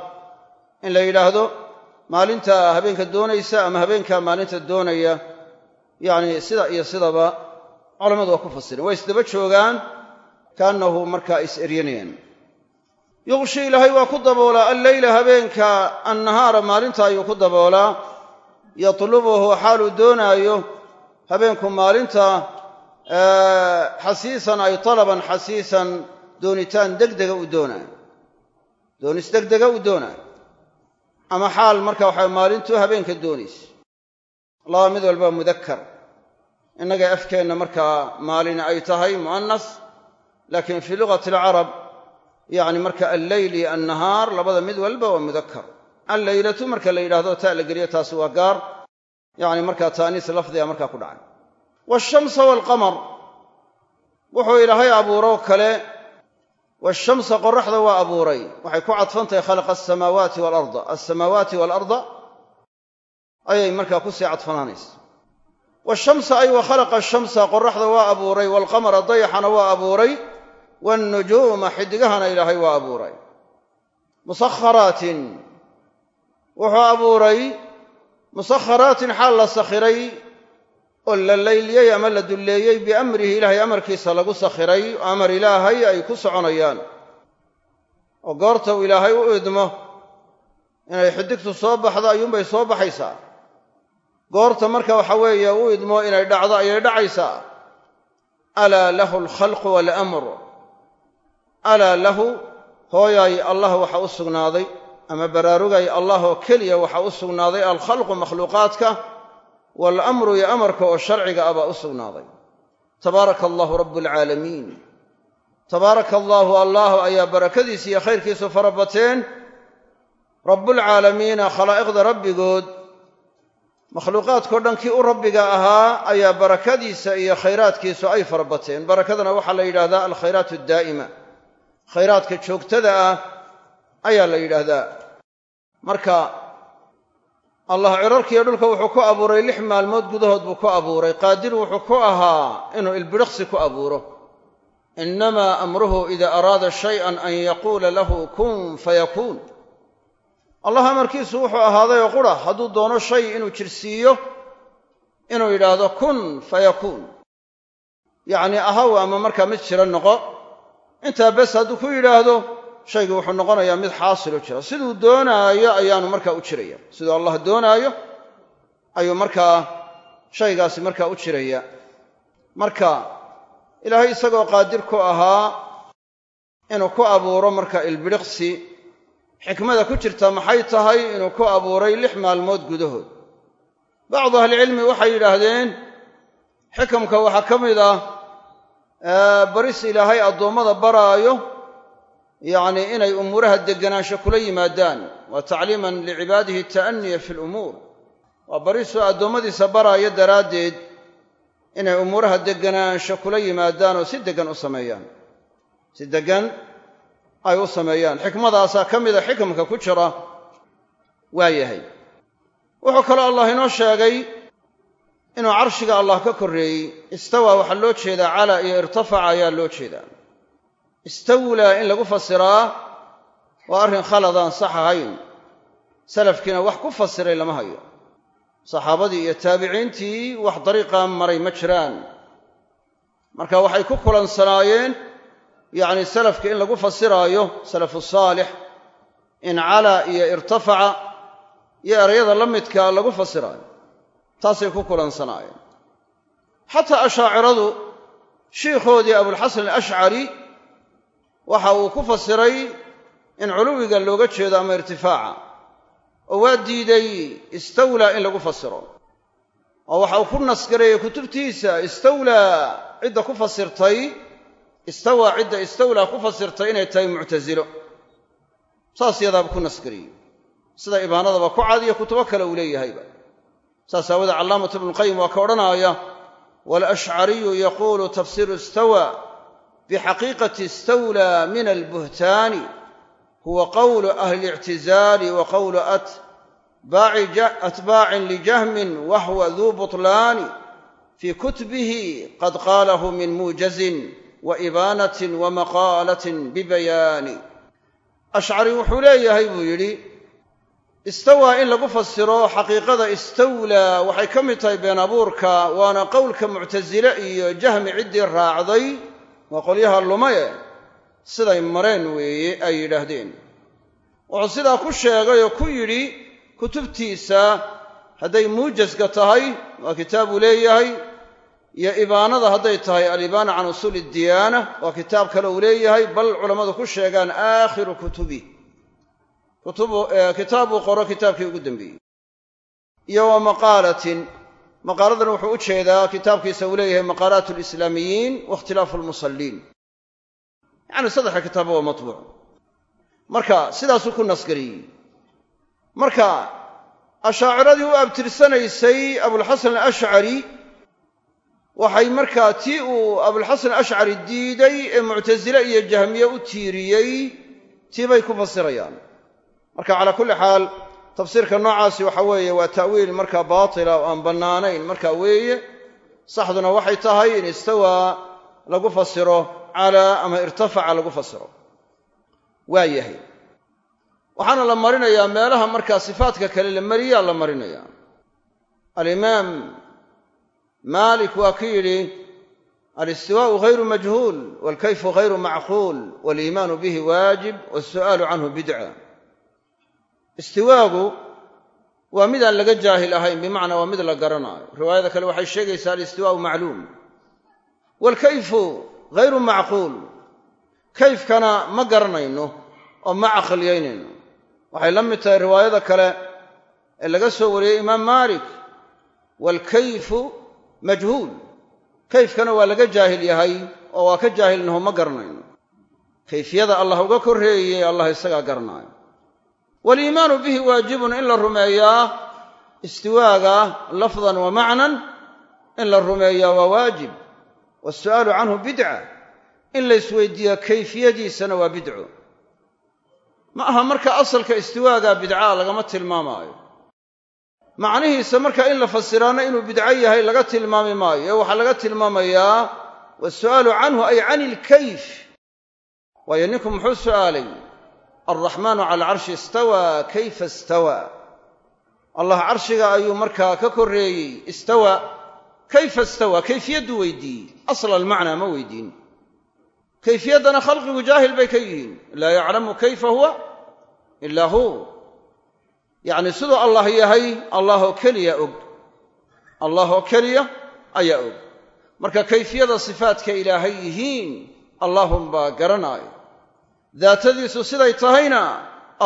in la yidhaahdo maalinta habeenka doonaysa ama habeenkaa maalinta doonaya yacni sida iyo sidaba culammadu waa ku fasireen. Waa isdaba joogaan kaannahu markaa is eryanayaan yuqshi ilaahay waa ku daboolaa alleyla habeenka annahaara maalinta ayuu ku daboolaa yatlubuhu xaaluu doonaayo habeenku maalinta xasiisan ay talaban xasiisan doonitaan degdega uu doonaayo. Doonis degdega uu doonaayo. Ama xaal marka waxa maalintu habeenka doonaysa laba mid walba mudakkar. Innaga afkeenna markaa maalin ay tahay mu'anas laakiin fii lugati alcarab yacni marka alleyl iyo annahaar labada mid walba waa mudakkar. Alleylatu marka la yidhahdo taa la geliyo taasi waa gaar. Yacni markaa taaniis lafdiga markaa ku dhacay. Waashamsa waalqamar wuxuu ilaahay abuuroo kale waashamsa qoraxda waa abuuray. Waxay ku cadfan tahay khalaqa alsamaawaati waalarda alsamaawaati waalarda ayay markaa ku sii cadfanaanaysa. Waashamsa ay wa khalaqa ashamsa qoraxda waa abuuray. Waalqamara dayaxana waa abuuray waannujuuma xidigahana ilaahay waa abuuray musakharaatin wuxuu abuuray musakharaatin xaal la sakhiray oo la layliyey ama la dulleeyey biamrihi ilaahay amarkiisa lagu sakhiray oo amar ilaahay ay ku soconayaan oo goorta uu ilaahay u idmo inay xidigtu soo baxdo ayuunbay soo baxaysaa goorta marka waxa weeye u idmo inay dhacdo ayay dhacaysaa alaa lahu alkhalqu waalamr alaa lahu hooyay allah waxa u sugnaaday ama baraarugay allah oo keliya waxa u sugnaaday alkhalqu makhluuqaadka waalamru iyo amarka oo sharciga ah baa u sugnaaday. Tabaaraka allahu rabu alcaalamiin tabaaraka allaahu allah ayaa barakadiisa iyo khayrkiisu fara bateen. Rabbulcaalamiina khalaa'iqda rabbigood makhluuqaadkao dhan kii u rabbiga ahaa ayaa barakadiisa iyo khayraadkiisu ay fara bateen. Barakadana waxaa la yidhaahdaa alkhayraat addaa'ima khayraadka joogtada ah ayaa la yidhaahdaa. Marka allah cirarkiiyo dhulka wuxuu ku abuuray lix maalmood gudahood buu ku abuuray. Qaadir wuxuu ku ahaa inuu ilbidhiqsi ku abuuro. Innamaa amruhu ida araada shayan an yaquula lahu kun fayakuun allah amarkiisu wuxuu ahaaday oo qura hadduu doono shay inuu jirsiiyo inuu yidhaahdo kun fayakuun yacnii ahaw ama markaa mid jiro noqo intaa bes hadduu ku yidhaahdo shaygii wuxuu noqonayaa mid xaasiloo jira. Siduu doonaayo ayaanu markaa u jiraya siduu allah doonaayo ayuu markaa shaygaasi markaa u jiraya marka ilaahay isagoo qaadir ku ahaa inuu ku abuuro marka ilbidhiqsi xikmada ku jirta maxay tahay inuu ku abuuray lix maalmood gudahood? Bacdu ahlicilmi waxay yidhaahdeen xikamka waxaa ka mid ah baris ilaahay addoommada baraayo yacnii inay umuuraha deganaansho kula yimaadaan. Waa tacliiman licibaadihi ta'aniya fi lumuur waa barisuu addoommadiisa baraayo daraaddeed inay umuuraha deganaansho kula yimaadaan oo si deggan u sameeyaan. Si deggan ay u sameeyaan. Xikmadaasaa ka mida xikamka ku jira waa yahay. Wuxuu kaloo allah inoo sheegay inuu carshiga allah ka korreeyey istawaa waxaa loo jeedaa calaa iyo irtafaca ayaa loo jeedaa. Istawlaa in lagu fasiraa waa arrin khaladaan sax ahayn. Salafkiina wax ku fasiray lama hayo. Saxaabadii iyo taabiciintii wax dariiqaa maray ma jiraan. Marka waxay ku kulansanaayeen yacni salafka in lagu fasiraayo salafu saalix in calaa iyo irtafaca iyo erayada la midka lagu fasiraayo taasay ku kulansanaayeen xataa ashaaciradu shiikhoodii abulxasan alashcari waxa uu ku fasiray in culuwiga looga jeedo ama irtifaaca oo waa diiday istawlaa in lagu fasiro. Oo waxa uu ku nasgareeyey kutubtiisa istawlaa cidda ku fasirtay istawaa cidda istawlaa ku fasirtay inay tahay muctasilo saas yadaaba ku nasgariyey sida ibaanadaba ku cadiyo kutubo kale uu leeyahayba saas aawadee callaamatu ibnuqayim waa ka odhanaaya waalashcariyu yaquulu tafsiru istawa bixaqiiqati istawlaa min albuhtaani huwa qowlu ahli اlictizaali wa qowlu atbaacin lijahmin wahwa duu butlaani fii kutbihi qad qaalahu min muujazin wa ibaanatin wa maqaalatin bibayaani ashcari wuxuu leeyahay buu yidhi istawaa in lagu fasiro xaqiiqada istawlaa. Waxay ka mid tahay been abuurka waana qowlka muctasile iyo jahmi ciddii raacday waa qolyaha lumaye. Siday mareen weeye ay yidhaahdeen. Wuxuu sidaa ku sheegay oo ku yidhi kutubtiisa hadday muujaska tahay waa kitaabuu leeyahay iyo ibaanada hadday tahay alibaana can usuuli iddiyaana waa kitaab kale uu leeyahay bal culammadu ku sheegaan aakhiru kutubi kitaabuu qoro kitaabkii ugu dambeeyey. Iyo wa maqaalatin. Maqaaladan wuxuu u jeedaa kitaabkiisa uu leeyahay maqaalaat alislaamiyiin wakhtilaafu almusalliin yacni saddexa kitaaba waa matbuuc. Marka sidaasuu ku nasgariyey. Marka ashaaciradii u abtirsanaysay abulxasan alashcari waxay markaa tii uu abulxasan alashcari diiday ee muctasile iyo jahmiye u tiiriyey tii bay ku fasirayaan marka calaa kulli xaal tafsiirka noocaasi waxa weeye waa ta'wiil markaa baatila oo aan bannaanayn. Marka weeye saxduna waxay tahay in istawaa lagu fasiro calaa ama irtafaca lagu fasiro. Waa yahay. Waxaana la marinayaa meelaha markaa sifaadka kale la mariyaa la marinayaa. Alimaam maalik waa ku yidhi alistiwaa'u hayru majhuul waalkayfu hayru macquul waaliimaanu bihi waajib waasu'aalu canhu bidca istiwaagu waa mid aan laga jaahil ahayn bimacnaa waa mid la garanaayo riwaayada kale waxay sheegaysaa alistiwaa'u macluum. Waalkayfu hayru macquul. Kayfkana ma garanayno oo ma caqliyaynayno waxay la mid tahay riwaayada kale ee laga soo wariyey imaam maalik waalkayfu majhuul. Kayfkana waa laga jaahil yahay oo waa ka jaahilnaho ma garanayno. Kayfiyada allah uga korreeyey allah isagaa garanaayo waaliimaanu bihi waajibun in la rumeeyaa istiwaaga lafdan wa macnan in la rumeeyaa waa waajib. Waasu'aalu canhu bidca in la isweydiiyaa kayfiyadiisana waa bidco ma aha marka asalka istiwaaga bidcaa lagama tilmaamaayo. Macnihiisa marka in la fasiraana inuu bidco yahay laga tilmaami maayo. Ee waxaa laga tilmaamayaa waasu'aalu canhu ay can ilkayf waayo ninku muxuu su'aalay alraxmaanu cala alcarshi istawaa kayfa istawaa allah carshiga ayuu markaa ka korreeyey istawaa kayfa istawaa kayfiyaddu weydiiyey asla almacnaa ma weydiin kayfiyaddana khalqigu jaahil bay ka yihiin. Laa yaclamu kayfa huwa ilaa hu. Yacni siduu allah yahay allahoo keliya og. Allah oo keliya ayaa og. Marka kayfiyada sifaadka ilaahay yihiin allaahunbaa garanaayo daatadiisu siday tahayna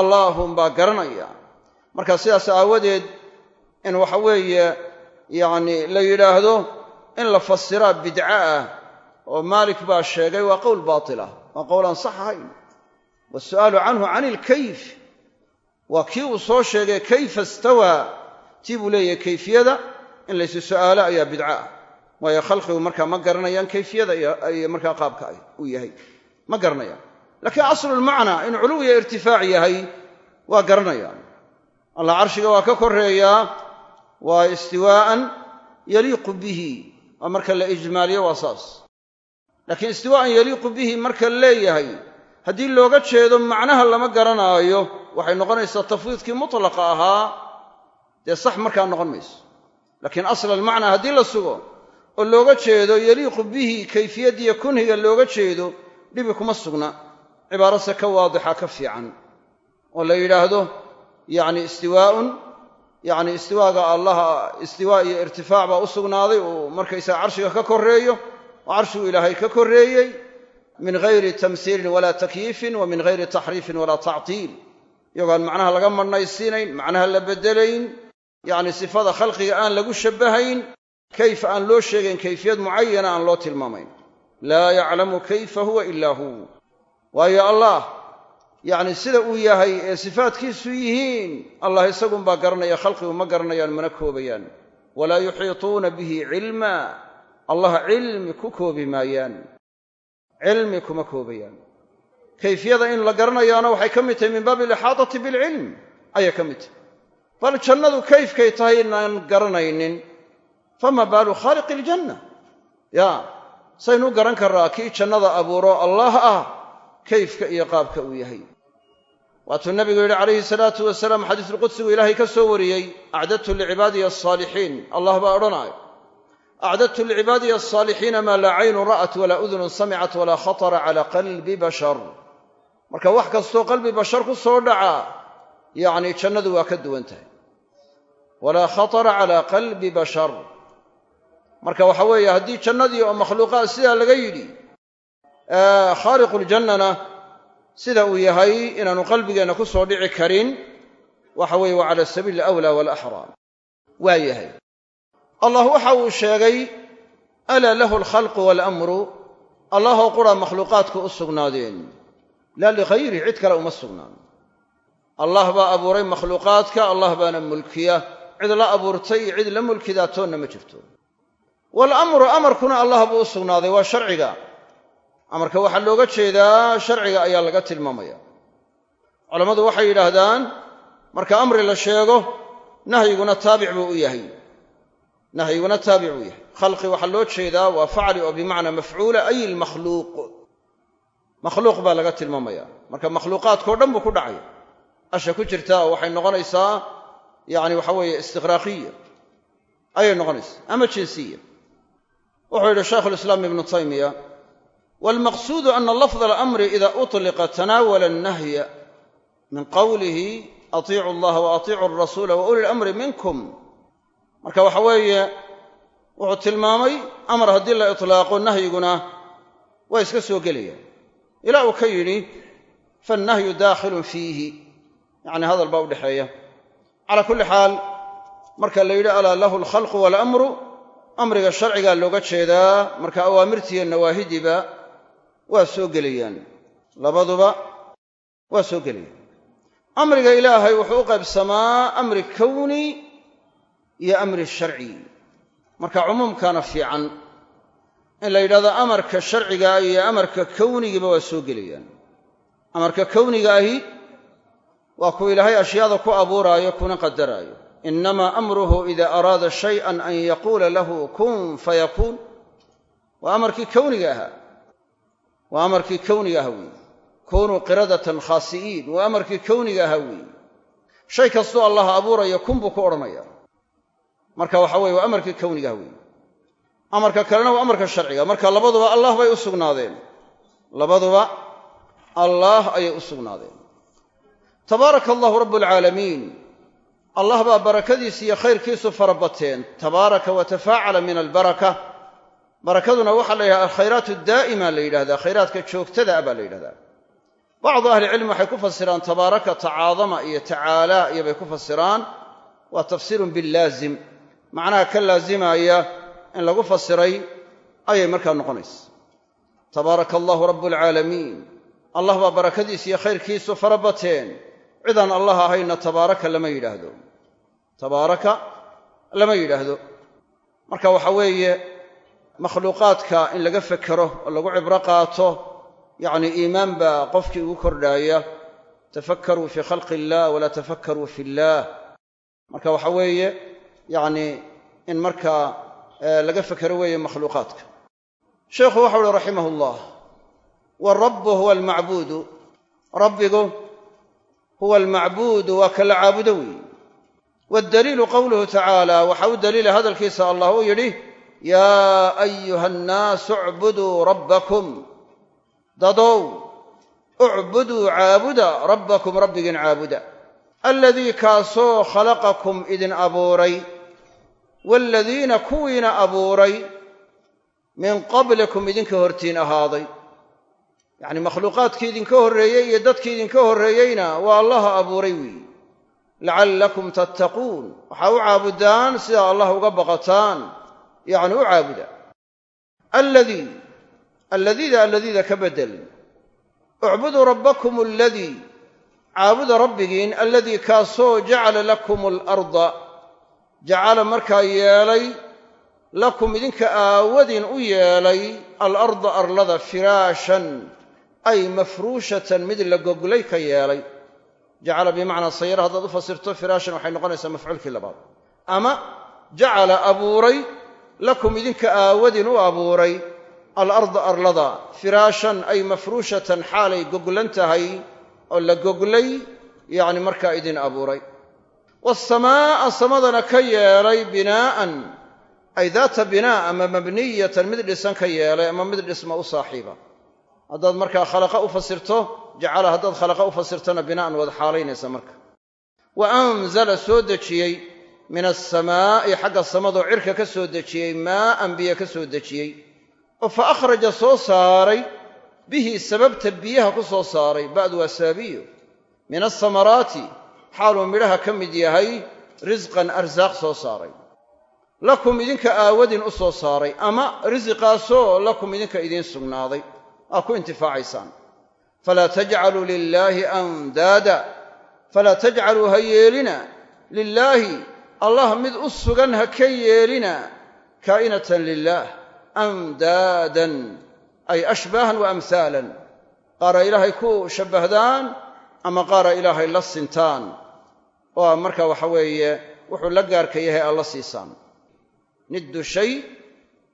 allaahunbaa garanaya. Marka sidaas aawadeed in waxa weeye yacni la yidhaahdo in la fasiraa bidco ah oo maalik baa sheegay waa qowl baatilah waa qowl aan sax ahayn. Waasu'aalu canhu can ilkayf waa kii uu soo sheegay kayfa istawaa tii buu leeyahay kayfiyada. In laysu su'aalo ayaa bidco ah. Waayo khalqigu markaa ma garanayaan kayfiyada iyo markaa qaabka uu yahay. Ma garanayaan laakiin aslulmacnaa in culuwiya irtifaac yahay waa garanayaan. Allah carshiga waa ka korreeyaa waa istiwaa'an yaliiqu bihi waa marka la ijmaaliyo waa saas. Laakiin istiwaa'an yaliiqu bihi marka leeyahay haddii looga jeedo macnaha lama garanaayo waxay noqonaysaa tafwiidkii mutlaqa ahaa dee sax markaa noqon mayso. Laakiin asla almacnaa haddii la sugo oo looga jeedo yaliiqu bihi kayfiyaddiiyo kunhiga looga jeedo dhibi kuma sugna cibaarase ka waadixa ka fiican oo la yidhaahdo yacni istiwaa'un yacni istiwaaga allaha istiwaa iyo irtifaac baa u sugnaaday uu markaysaga carshiga ka korreeyo oo carshigu ilaahay ka korreeyey min gayri tamhiilin walaa takyiifin wa min gayri taxriifin walaa tactiil. Iyagoaan macnaha laga marnaysiinayn macnaha la beddelayn yacni sifada khalqiga aan lagu shabbahayn kayf aan loo sheegayn kayfiyad mucayana aan loo tilmaamayn. Laa yaclamu kayfa huwa ilaa hu waayo allah yacni sida uu yahay ee sifaadkiisu yihiin allah isagunbaa garanaya khalqigu ma garanayaan mana koobayaan. Walaa yuxiituuna bihi cilma. Allah cilmi ku koobi maayaan. Cilmi kuma koobayaan. Kayfiyada in la garanayaana waxay ka mid tahay min baabi alixaatati bilcilm. Ayay ka mid tahay. Bal jannadu kayfkay tahay inaan garanaynin. Fama baalu khaaliqi iljanna ya saynuu garan karraa kii jannada abuuro allah ah kayfka iyo qaabka uu yahay. Waatuu nabigu yidhi calayhi salaatu wasalaam xadiisulqudsigu ilaahay ka soo wariyey acdadtu licibaadiya alsaalixiin allah baa odhanaayo acdadtu licibaadiya alsaalixiina maa laa caynun ra'at walaa udunun samicat walaa khatara cala qalbi bashar. Marka wax kastoo qalbi bashar ku soo dhaca yacni jannadu waa ka duwan tahay. Walaa khatara calaa qalbi bashar. Marka waxa weeye haddii jannadii oo makhluuqaad sidaa laga yidhi khaaliquljannana sida uu yahay inaanu qalbigeenna ku soo dhici karin waxa weeye waa cala sabiili alawlaa waalaxraam waa yahay. Allah waxa uu sheegay alaa lahu alkhalqu waalamru allahoo qura makhluuqaadku u sugnaadeen. Laa lighayrih cid kale uma sugnaan. Allah baa abuuray makhluuqaadka allah baana mulkiya. Cid la abuurtay iyo cid la mulkidaa toonna ma jirto. Waalamru amarkuna allah buu u sugnaaday waa sharciga amarka waxaa looga jeedaa sharciga ayaa laga tilmaamaya. Culammadu waxay yidhaahdaan marka amri la sheego nahyiguna taabic buu u yahay. Nahyiguna taabic uu yahay. Khalqi waxaa loo jeedaa waa facli oo bimacnaa mafcuula ay ilmakhluuq makhluuq baa laga tilmaamaya. Marka makhluuqaadkao dhan buu ku dhacay asha ku jirtaa oo waxay noqonaysaa yacni waxa weeye istiqraaqiya ayay noqonaysaa ama jinsiya. Wuxuu yidhi shaykhu lislaam ibnu taymiya waalmaqsuudu ana lafda alamri ida utliqa tanaawala annahya min qowlihi atiicu allaha wa atiicu alrasuula wa uli lamri minkum marka waxa weeye wuxuu tilmaamay amar haddii la itlaaqo nahyiguna waa iska soo gelaya ilaa uu ka yidhi faannahyu daakhilun fiihi yacni hadal baa udhexeeya calaa kulli xaal marka la yidhi alaa lahu alkhalqu waalamru amriga sharcigaa looga jeedaa marka awaamirtiiyo nawaahidiba waa soo gelayaan. Labaduba waa soo gelayaan. Amriga ilaahay wuxuu u qaybsamaa amri kowni iyo amri sharci. Marka cumuumkaana fiican in la yidhahdo amarka sharciga iyo amarka kownigiiba waa soo gelayaan. Amarka kowniga ahi waa kuu ilaahay ashyaada ku abuuraayo kuna qadaraayo. Innamaa amruhu ida araada shayئan an yaquula lahu kun fayakuun waa amarkii kowniga ahaa waa amarkii kowniga aha weeye. Kunuu qiradatan khaasi'iin. Waa amarkii kowniga ahaa weeye. Shay kastuu allah abuurayo kun buu ku odhanaya. Marka waxa weye waa amarkii kowniga aha weeye. Amarka kalena waa amarka sharciga. Marka labaduba allah bay u sugnaadeen. Labaduba allaah ayay u sugnaadeen. Tabaaraka allahu rabb alcaalamiin allah baa barakadiisi iyo khayrkiisu fara bateen. Tabaaraka wa min albaraka barakaduna waxaa la yidhahda alkhayraat daa'ima la yidhahdaa khayraadka joogtada ah baa la yidhahdaa. Bacdu ahlicilmi waxay ku fasiraan tabaaraka tacaadama iyo tacaalaa iyobay ku fasiraan waa tafsiirun billaazim. Macnaha ka laazimaya in lagu fasiray ayay markaa noqonaysa. Tabaaraka allahu rabb alcaalamiin allah baa barakadiisa iyo khayrkiisu fara bateen. Cidaan allah ahayna tabaaraka lama yidhaahdo. Tabaaraka lama yidhaahdo. Marka waxa weeye makhluuqaadka in laga fekero oo lagu cibro qaato yacni iimaan baa qofkii ugu kordhaaya. Tafakkaruu fii khalqi illah walaa tafakkaruu fi illaah marka waxa weeye yacni in markaa laga fekero weeye makhluuqaadka. Sheikhu waxau uhi raximah ullah warabu huwa almacbuudu rabbigu huwa almacbuudu waa ka la caabudo weeye waddaliilu qowluhu tacaala waxaa u daliila hadalkiisa allah uu yidhi yaa ayuha annaasu ucbuduu rabbakum dadow ucbuduu caabuda rabbakum rabbigiin caabuda aladii kaasoo khalaqakum idin abuuray waaladiina kuwiina abuuray min qablikum idinka hortiin ahaaday yacni makhluuqaadkii idinka horreeyey iyo dadkii idinka horreeyeyna waa allaha abuuray weeye lacallakum tattaquun waxaa u caabudaan sidaa allah uga baqataan yacni u caabuda. Alladii alladiida alladiida ka beddel ucbuduu rabbakum aladii caabuda rabbigiin alladii kaasoo jacala lakum alarda. Jacala markaa yeelay lakum idinka aawadin u yeelay alarda arlada firaashan ay mafruushatan mid la goglay ka yeelay. Jacala bimacnaa sayara haddaad u fasirto firaashan waxay noqonaysaa mafcuulkii labaad. Ama jacala abuuray lakum idinka aawadin u abuuray alarda arlada firaashan ay mafruushatan xaalay goglan tahay oo la goglay yacni markaa idin abuuray. Waasamaa'a samadana ka yeelay binaa'an ay daata binaa ama mabniyatan mid dhisan ka yeelay ama mid dhisma u saaxiiba. Haddaad markaa khalaqa u fasirto jacala haddaad khalaqa u fasirtona bina'an waad xaalaynaysa marka. Wa anzala soo dejiyey min alsamaa'i xagga samadoo cirka ka soo dejiyey maa'an biyo ka soo dejiyey. Oo fa akhraja soo saaray bihi sababta biyaha ku soo saaray ba'du waa saabiyo. Min alsamaraati xaaluu midhaha ka mid yahay risqan arsaaq soo saaray. Lakum idinka aawadin u soo saaray ama risiqaasoo lakum idinka idiin sugnaaday. Aa ku intifaacaysaan falaa tajcaluu lilaahi andaada. Falaa tajcaluu ha yeelina lilaahi allah mid u sugan ha ka yeelina kaa'inatan lilaah andaadan ay ashbaahan wa amhaalan qaara ilaahay ku shabbahdaan ama qaara ilaahay la sintaan? Oo marka waxa weeye wuxuu la gaarka yahay aad la siisaan. Niddu shay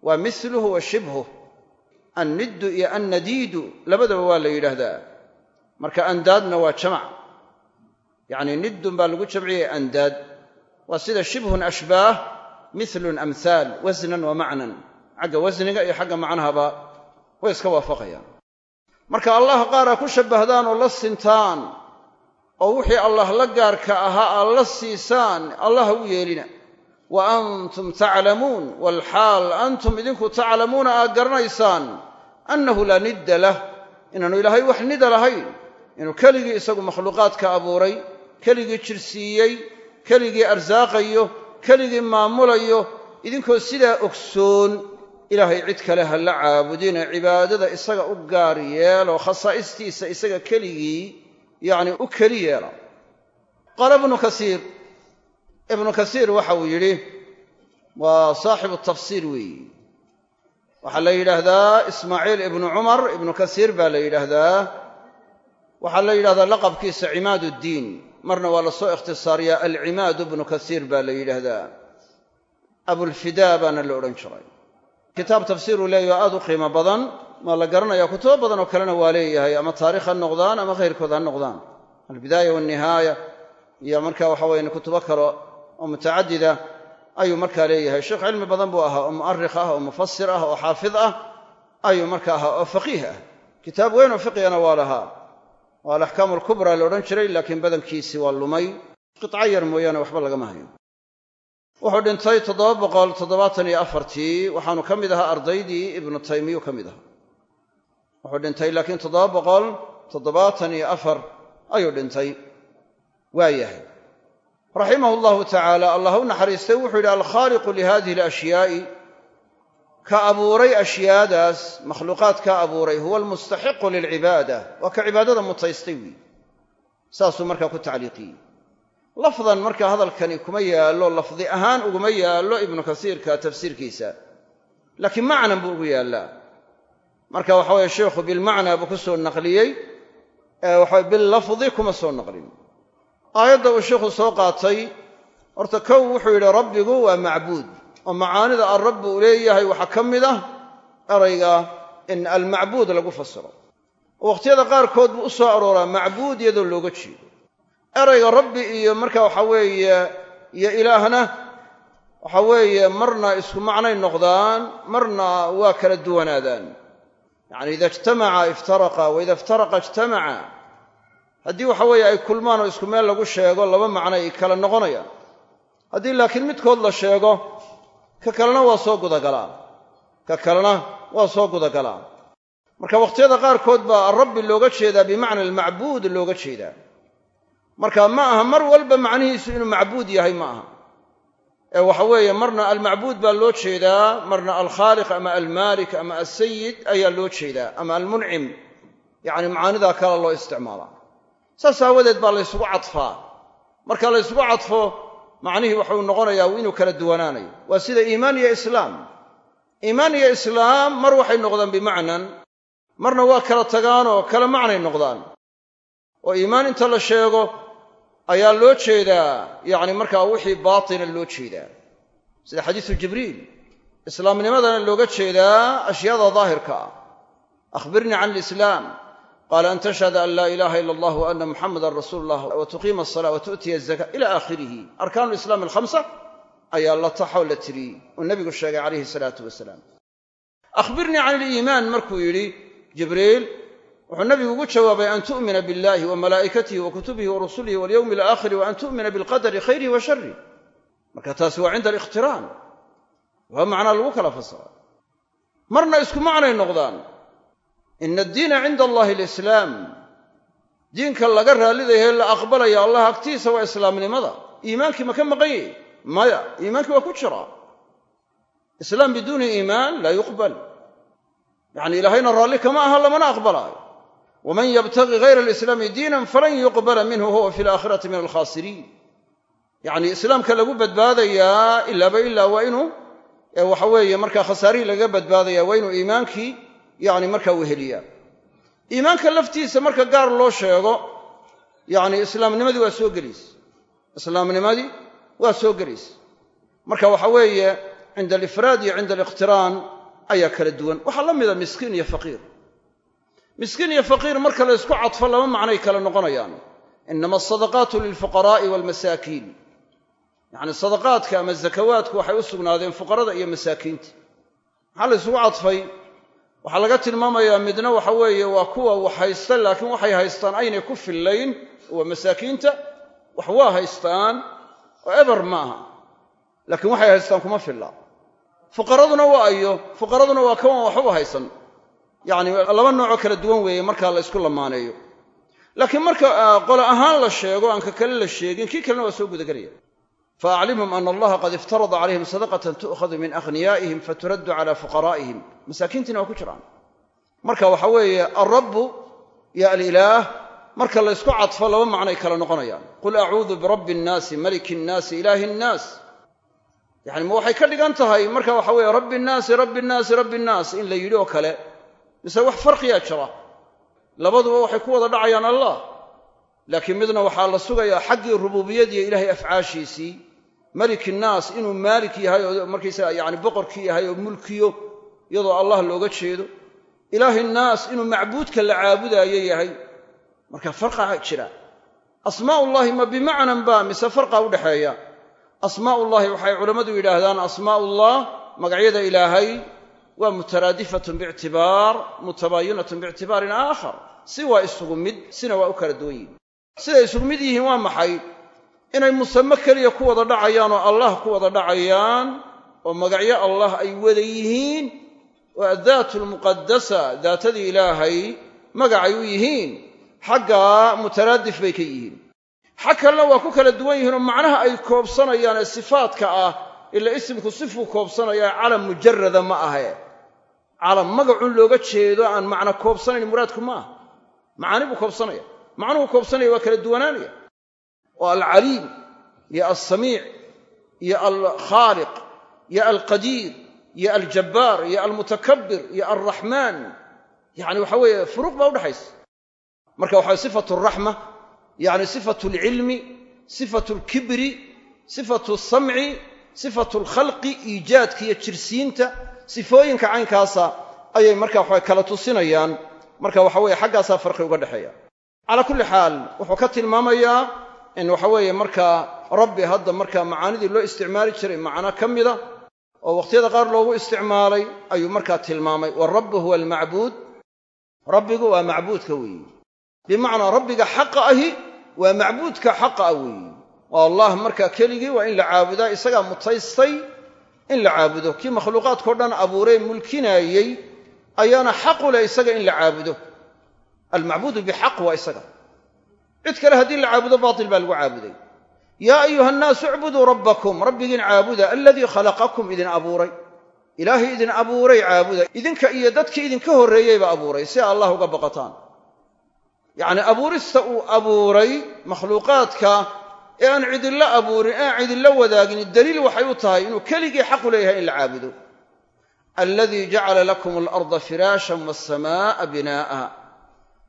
waa miluhu wa shibhuh anniddu iyo annadiidu labadaba waa la yidhaahdaa. Marka andaadna waa jamac. Yacnii niddun baa lagu jamciyey andaad waa sida shibhun ashbaah milun amhaal wasnan wa macnan xagga wasniga iyo xagga macnahaba way iska waafaqayaan. Marka allah qaaraa ku shabbahdaan oo la sintaan oo wixii allah la gaarka ahaa aad la siisaan allah u yeelina. Wa antum taclamuun walxaal antum idinku taclamuuna aad garanaysaan annahu laa nidda lah. Inaanu ilaahay wax nida lahayn. Inuu keligii isagu makhluuqaadka abuuray keligii jirsiiyey keligii arsaaqayo keligii maamulayo idinkoo sidaa ogsoon ilaahay cid kale ha la caabudine cibaadada isaga u gaar yeelo khasaa'istiisa isaga keligii yacni u keli yeela qaala ibnu kasiir ibnu kasiir waxa uu yidhi waa saaxibu tafsiir weeyi. Waxaa la yidhaahdaa ismaaciil ibnu cumar ibnu kasiir baa la yidhaahdaa. Waxaa la yidhahdaa laqabkiisa cimaad uddiin marna waa la soo ikhtisaariyaa alcimaadu ibnu kasiir baa la yidhaahdaa. Abulfidaa baana la odhan jiray. Kitaab tafsiiruu leeyaho aad u qiimo badan maa la garanaya kutubo badan oo kalena waa leeyahay ama taarikh ha noqdaan ama khayrkood ha noqdaan. Albidaaya walnihaaya iyo marka waxa weeye kutubo kale oo mutacadida ayuu markaa leeyahay. Sheekh cilmi badan buu ahaa oo mu'arikh ah oo mufasir ah oo xaafid ah ayuu marka ahaa oo faqiih ah. Kitaab weyn oo fiqigana waa lahaa waa alaxkaamu alkubraa la odhan jiray laakiin badankiisii waa lumay. Qitco yar mooyaane waxba lagama hayo. Wuxuu dhintay toddoba boqol toddobaatan iyo afartii. Waxaanu ka mid ahaa ardaydii ibnu taymiyu ka mid ahaa. Wuxuu dhintay laakiin toddoba boqol toddobaatan iyo afar ayuu dhintay. Waa yahay. Raximahu llahu tacaala allah u naxariistay wuxuu yidhi alkhaaliqu lihadihi alashyaai ka abuuray ashyaadaas makhluuqaad ka abuuray huwa almustaxiqu lilcibaada. Waa ka cibaadada mutaystay wiy saasuu markaa ku tacliiqiyey. Lafdan marka hadalkani kuma yaallo lafdi ahaan uguma yaallo ibnu kasiirka tafsiirkiisa. Laakiin macnan buu ugu yaallaa. Marka waxa weye sheikhu bilmacnaa buu ku soo naqliyey waxawe billafdi kuma soo naqlin. Aayadda uu sheikhu soo qaatay horta kow wuxuu yidhi rabbigu waa macbuud oo macaanida aan rabbi uu leeyahay waxaa ka mid ah erayga in almacbuud lagu fasiro. Oo qaarkood buu u soo arooraa macbuud iyadoo looga jeedo. Erayga rabbi iyo marka waxa weeye iyo ilaahna waxa weeye marna isku macnay noqdaan marna waa kala duwanaadaan. Yacni ida ijtamaca iftaraqa wa ida iftaraqa ijtamaca. Haddii waxa weeye ay kulmaan oo isku meel lagu sheego laba macno ay kala noqonayaan. Haddii laakiin midkood la sheego ka kalena waa soo gudagalaa ka kalena waa soo gudagalaa marka wakhtiyada qaarkood baa rabbi looga jeedaa bimacna almacbuud looga jeedaa. Marka ma aha mar walba macnihiisu inuu macbuud yahay ma aha. Ee waxa weeye marna almacbuud baa loo jeedaa marna alkhaaliq ama almaalik ama alsayid ayaa loo jeedaa ama almuncim yacni macaanidaa kale loo isticmaalaa saas aawadeed baa laysugu cadfaa. Marka laysugu cadfo macnihii waxuu noqonayaa inuu kala duwanaanayo. Waa sida iimaan iyo islaam. Iimaan iyo islaam mar waxay noqdaan bimacnan marna waa kala tagaanoo kala macnay noqdaan. Oo iimaan inta la sheego ayaa loo jeedaa yacni markaa wixii baatina loo jeedaa. Sida xadiisu jibriil islaamnimadana looga jeedaa ashyaada daahirka ah. Akhbirnii can alislaam qaala an tashhada an laa ilaaha ila allah wa ana muxamadan rasuulu llah wa tuqiima asala wa tu'tiya azaka ila aakhirihi arkaanu lislaam alkhamsa ayaa la taxoo la tiriyey uu nebigu sheegay calayhi salaatu wasalaam akhbirnii can aliimaan markuu yidhi jibriil wuxuu nabigu ugu jawaabay an tu'mina billahi wa malaa'ikatihi wa kutubihi wa rusulihi walyowmi alaakhiri wa an tu'mina bilqadari khayrihi wa sharih marka taasi waa cinda alikhtiraan waa macnaa lagu kala fasira marna isku macnay noqdaan ina addiina cinda allahi alislaam. Diinka laga raallidayahe la aqbalaya allah agtiisa waa islaamnimada. Iimaankii ma ka maqan maya iimaankii waa ku jiraa islaam biduuni iimaan laa yuqbal. Yacni ilaahayna raalli kama aha lamana aqbalaayo. Waman yabtagi hayra alislaami diinan falan yuqbala minhu huwa fi alaakhirati min alkhaasiriin yacni islaamka lagu badbaadayaa ilaaba ilaa waa inuu waxa weeye markaa khasaarihii lagaga badbaadaya waa inuu iimaankii yacni markaa weheliyaa iimaanka laftiisa marka gaar loo sheego yacni islaamnimadii waa soo gelaysa islaamnimadii waa soo gelaysa marka waxa weeye cinda alifraad iyo cinda alikhtiraan ayaa kala duwan. Waxaa la mida miskiin iyo faqiir. Miskiin iyo faqiir marka la ysku cadfo laba macnay kala noqonayaan. Inama asadaqaatu lilfuqaraa'i waalmasaakiin yacni sadaqaadka ama zakawaadku waxay u sugnaadeen fuqarada iyo masaakiinta maxaa la ysugu cadfay waxaa laga tilmaamayaa midna waxa weeye waa kuwa wax haysta laakiin waxay haystaan aynay ku fillayn waa masaakiinta wax waa haystaan oo eber ma laakiin waxay haystaan kuma filla. Fuqaraduna waa ayo fuqaraduna waa kawan waxuba haysan. Yacni laba noocoo kala duwan weeye markaa la ysku lamaaneeyo. Laakiin marka qole ahaan la sheego aan ka kale la sheegin kii kalena waa soo gudagelaya faaclimhum ana allaha qad iftarada calayhim sadaqatan tu'khadu min aghniyaa'ihim faturaddu cala fuqaraa'ihim masaakiintiina waa ku jiraan marka waxa weeye alrabbu yo alilaah marka laysku cadfo laba macnay kala noqonayaan qul acuudu birabbi innaasi maliki innaasi ilaahi innaas yacni ma waxay ka dhigan tahay marka waxa weeye rabbi innaasi rabbi innaasi rabbi innaas in la yidhi oo kale mise wax farqiyaa jira labaduba waxay ku wada dhacayaan allah laakiin midna waxaa la sugayaa xaggii rububiyadiiyo ilaahay afcaashiisii malik innaas inuu maalik yahay oo markaysaga yani boqorkii yahay oo mulkiyo iyadoo allah looga jeedo. Ilaahi innaas inuu macbuudka la caabudaayo yahay. Marka farqaa jira. Asmaa'ullahi ma bimacnan ba mise farqa udhexeeya asmaa'ullahi waxay culammadu yidhaahdaan asmaa'ullah magacyada ilaahay waa mutaraadifatun biictibaar mutabaayinatun biictibaarin aakhar. Si waa isugu mid sina waa u kala duwan yihiin siday isugu mid yihiin waa maxay inay musame keliya ku wada dhacayaan oo allah ku wada dhacayaan oo magacyo allah ay wada yihiin oo addaatu almuqadasa daatadii ilaahay magacay u yihiin xaggaa mutaraadif bay ka yihiin. Xag kalena waa ku kala duwan yihiin oo macnaha ay koobsanayaan ee sifaadka ah ila isimku sifuu koobsanaya calam mujarada ma ahe. Calam magacun looga jeedo aan macno koobsanayn muraadku ma aha. Macaani buu koobsanaya. Macnuhu koobsanaya waa kala duwanaanaya oo alcaliim iyo alsamiic iyo alkhaaliq iyo alqadiir iyo aljabbaar iyo almutakabbir iyo alraxmaan yacni waxa weeye furuuq baa udhexaysa marka waxa sifatu alraxma yacni sifatu alcilmi sifatu alkibri sifatu alsamci sifatu alkhalqi iijaadka iyo jirsiinta sifooyinka caynkaasa ayay marka waxa kala tusinayaan. Marka waxa weeye xaggaasaa farqi uga dhexeeya. Calaa kulli xaal wuxuu ka tilmaamayaa in waxa weeye markaa rabbi hadda markaa macaanidii loo isticmaali jiray macno ka mida oo wakhtiyada qaar loogu isticmaalay ayuu markaa tilmaamay waarabbu huwa almacbuud. Rabbigu waa macbuudka weeye bimacnaa rabbiga xaqa ahi waa macbuudka xaqa ah weeye oo allah markaa keligii waa in la caabudaa isagaa mutaystay in la caabudo. Kii makhluuqaadkao dhan abuuree mulkinaayey ayaana xaqu leh isaga in la caabudo. Almacbuudu bixaq waa isaga cid kale haddii la caabudo baatil baa lagu caabuday. Yaa ayuha nnaasu icbuduu rabbakum rabbigiin caabuda aladii khalaqakum idin abuuray. Ilaahay idin abuuray caabuda. Idinka iyo dadkii idinka horreeyeyba abuuray si allah uga baqataan. Yacnii abuurista uu abuuray makhluuqaadka ee aan cidinla abuurin ee aan cidinla wadaagin daliil waxay u tahay inuu keligii xaqu leeyahay in la caabudo. Aladii jacala lakum alarda firaashan waasamaaa binaa'a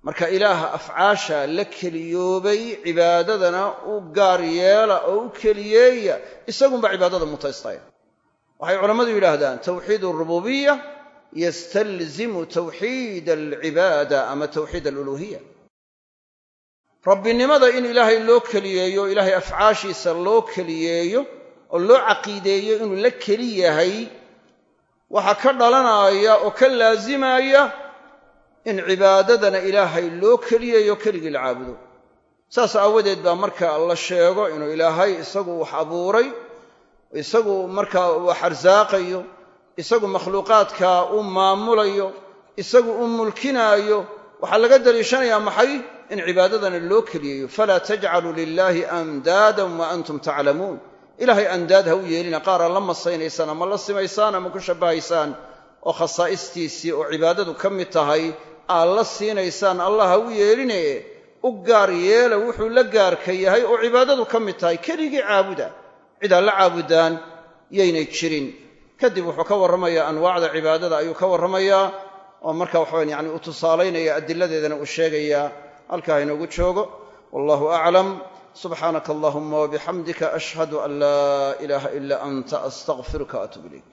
marka ilaaha afcaasha la keliyoobay cibaadadana u gaar yeela oo u keliyeeya isagunba cibaadada mutaystaya waxay culammadu yidhaahdaan tawxiid arububiya yastalzimu tawxiid alcibaada ama tawxiid aluluhiya rabbinimada in ilaahay loo keliyeeyo ilaahay afcaashiisa loo keliyeeyo oo loo caqiideeyo inuu la keli yahay waxaa ka dhalanaya oo ka laasimaya in cibaadadana ilaahay loo keliyayo keligii la caabudo. Saas aawadeed baa marka la sheego inuu ilaahay isagu wax abuuray isagu markaa wax arsaaqayo isagu makhluuqaadka u maamulayo isagu u mulkinaayo. Waxaa laga daliishanayaa maxay? In cibaadadana loo keliyayo falaa tajcaluu lilaahi andaadan wa antum taclamuun. Ilaahay andaad ha u yeelina qaar aad la masaynaysaan ama la simaysaan ama ku shabbahaysaan oo khasaa'istiisii oo cibaadadu ka mid tahay aad la siinaysaan allah ha u yeeline u gaar yeela wuxuu la gaarka yahay oo cibaadadu ka mid tahay. Keligii caabuda cid aad la caabudaan yaynay jirin. Kadib wuxuu ka warramayaa anwaacda cibaadada ayuu ka warramayaa oo marka waxawan yani uu tusaalaynaya adilladeedana uu sheegayaa halkaa inoogu joogo. Wallahu aclam subxaanaka allahuma wabixamdika ashhadu an laa ilaaha ila anta astaqfiruka atub ilayk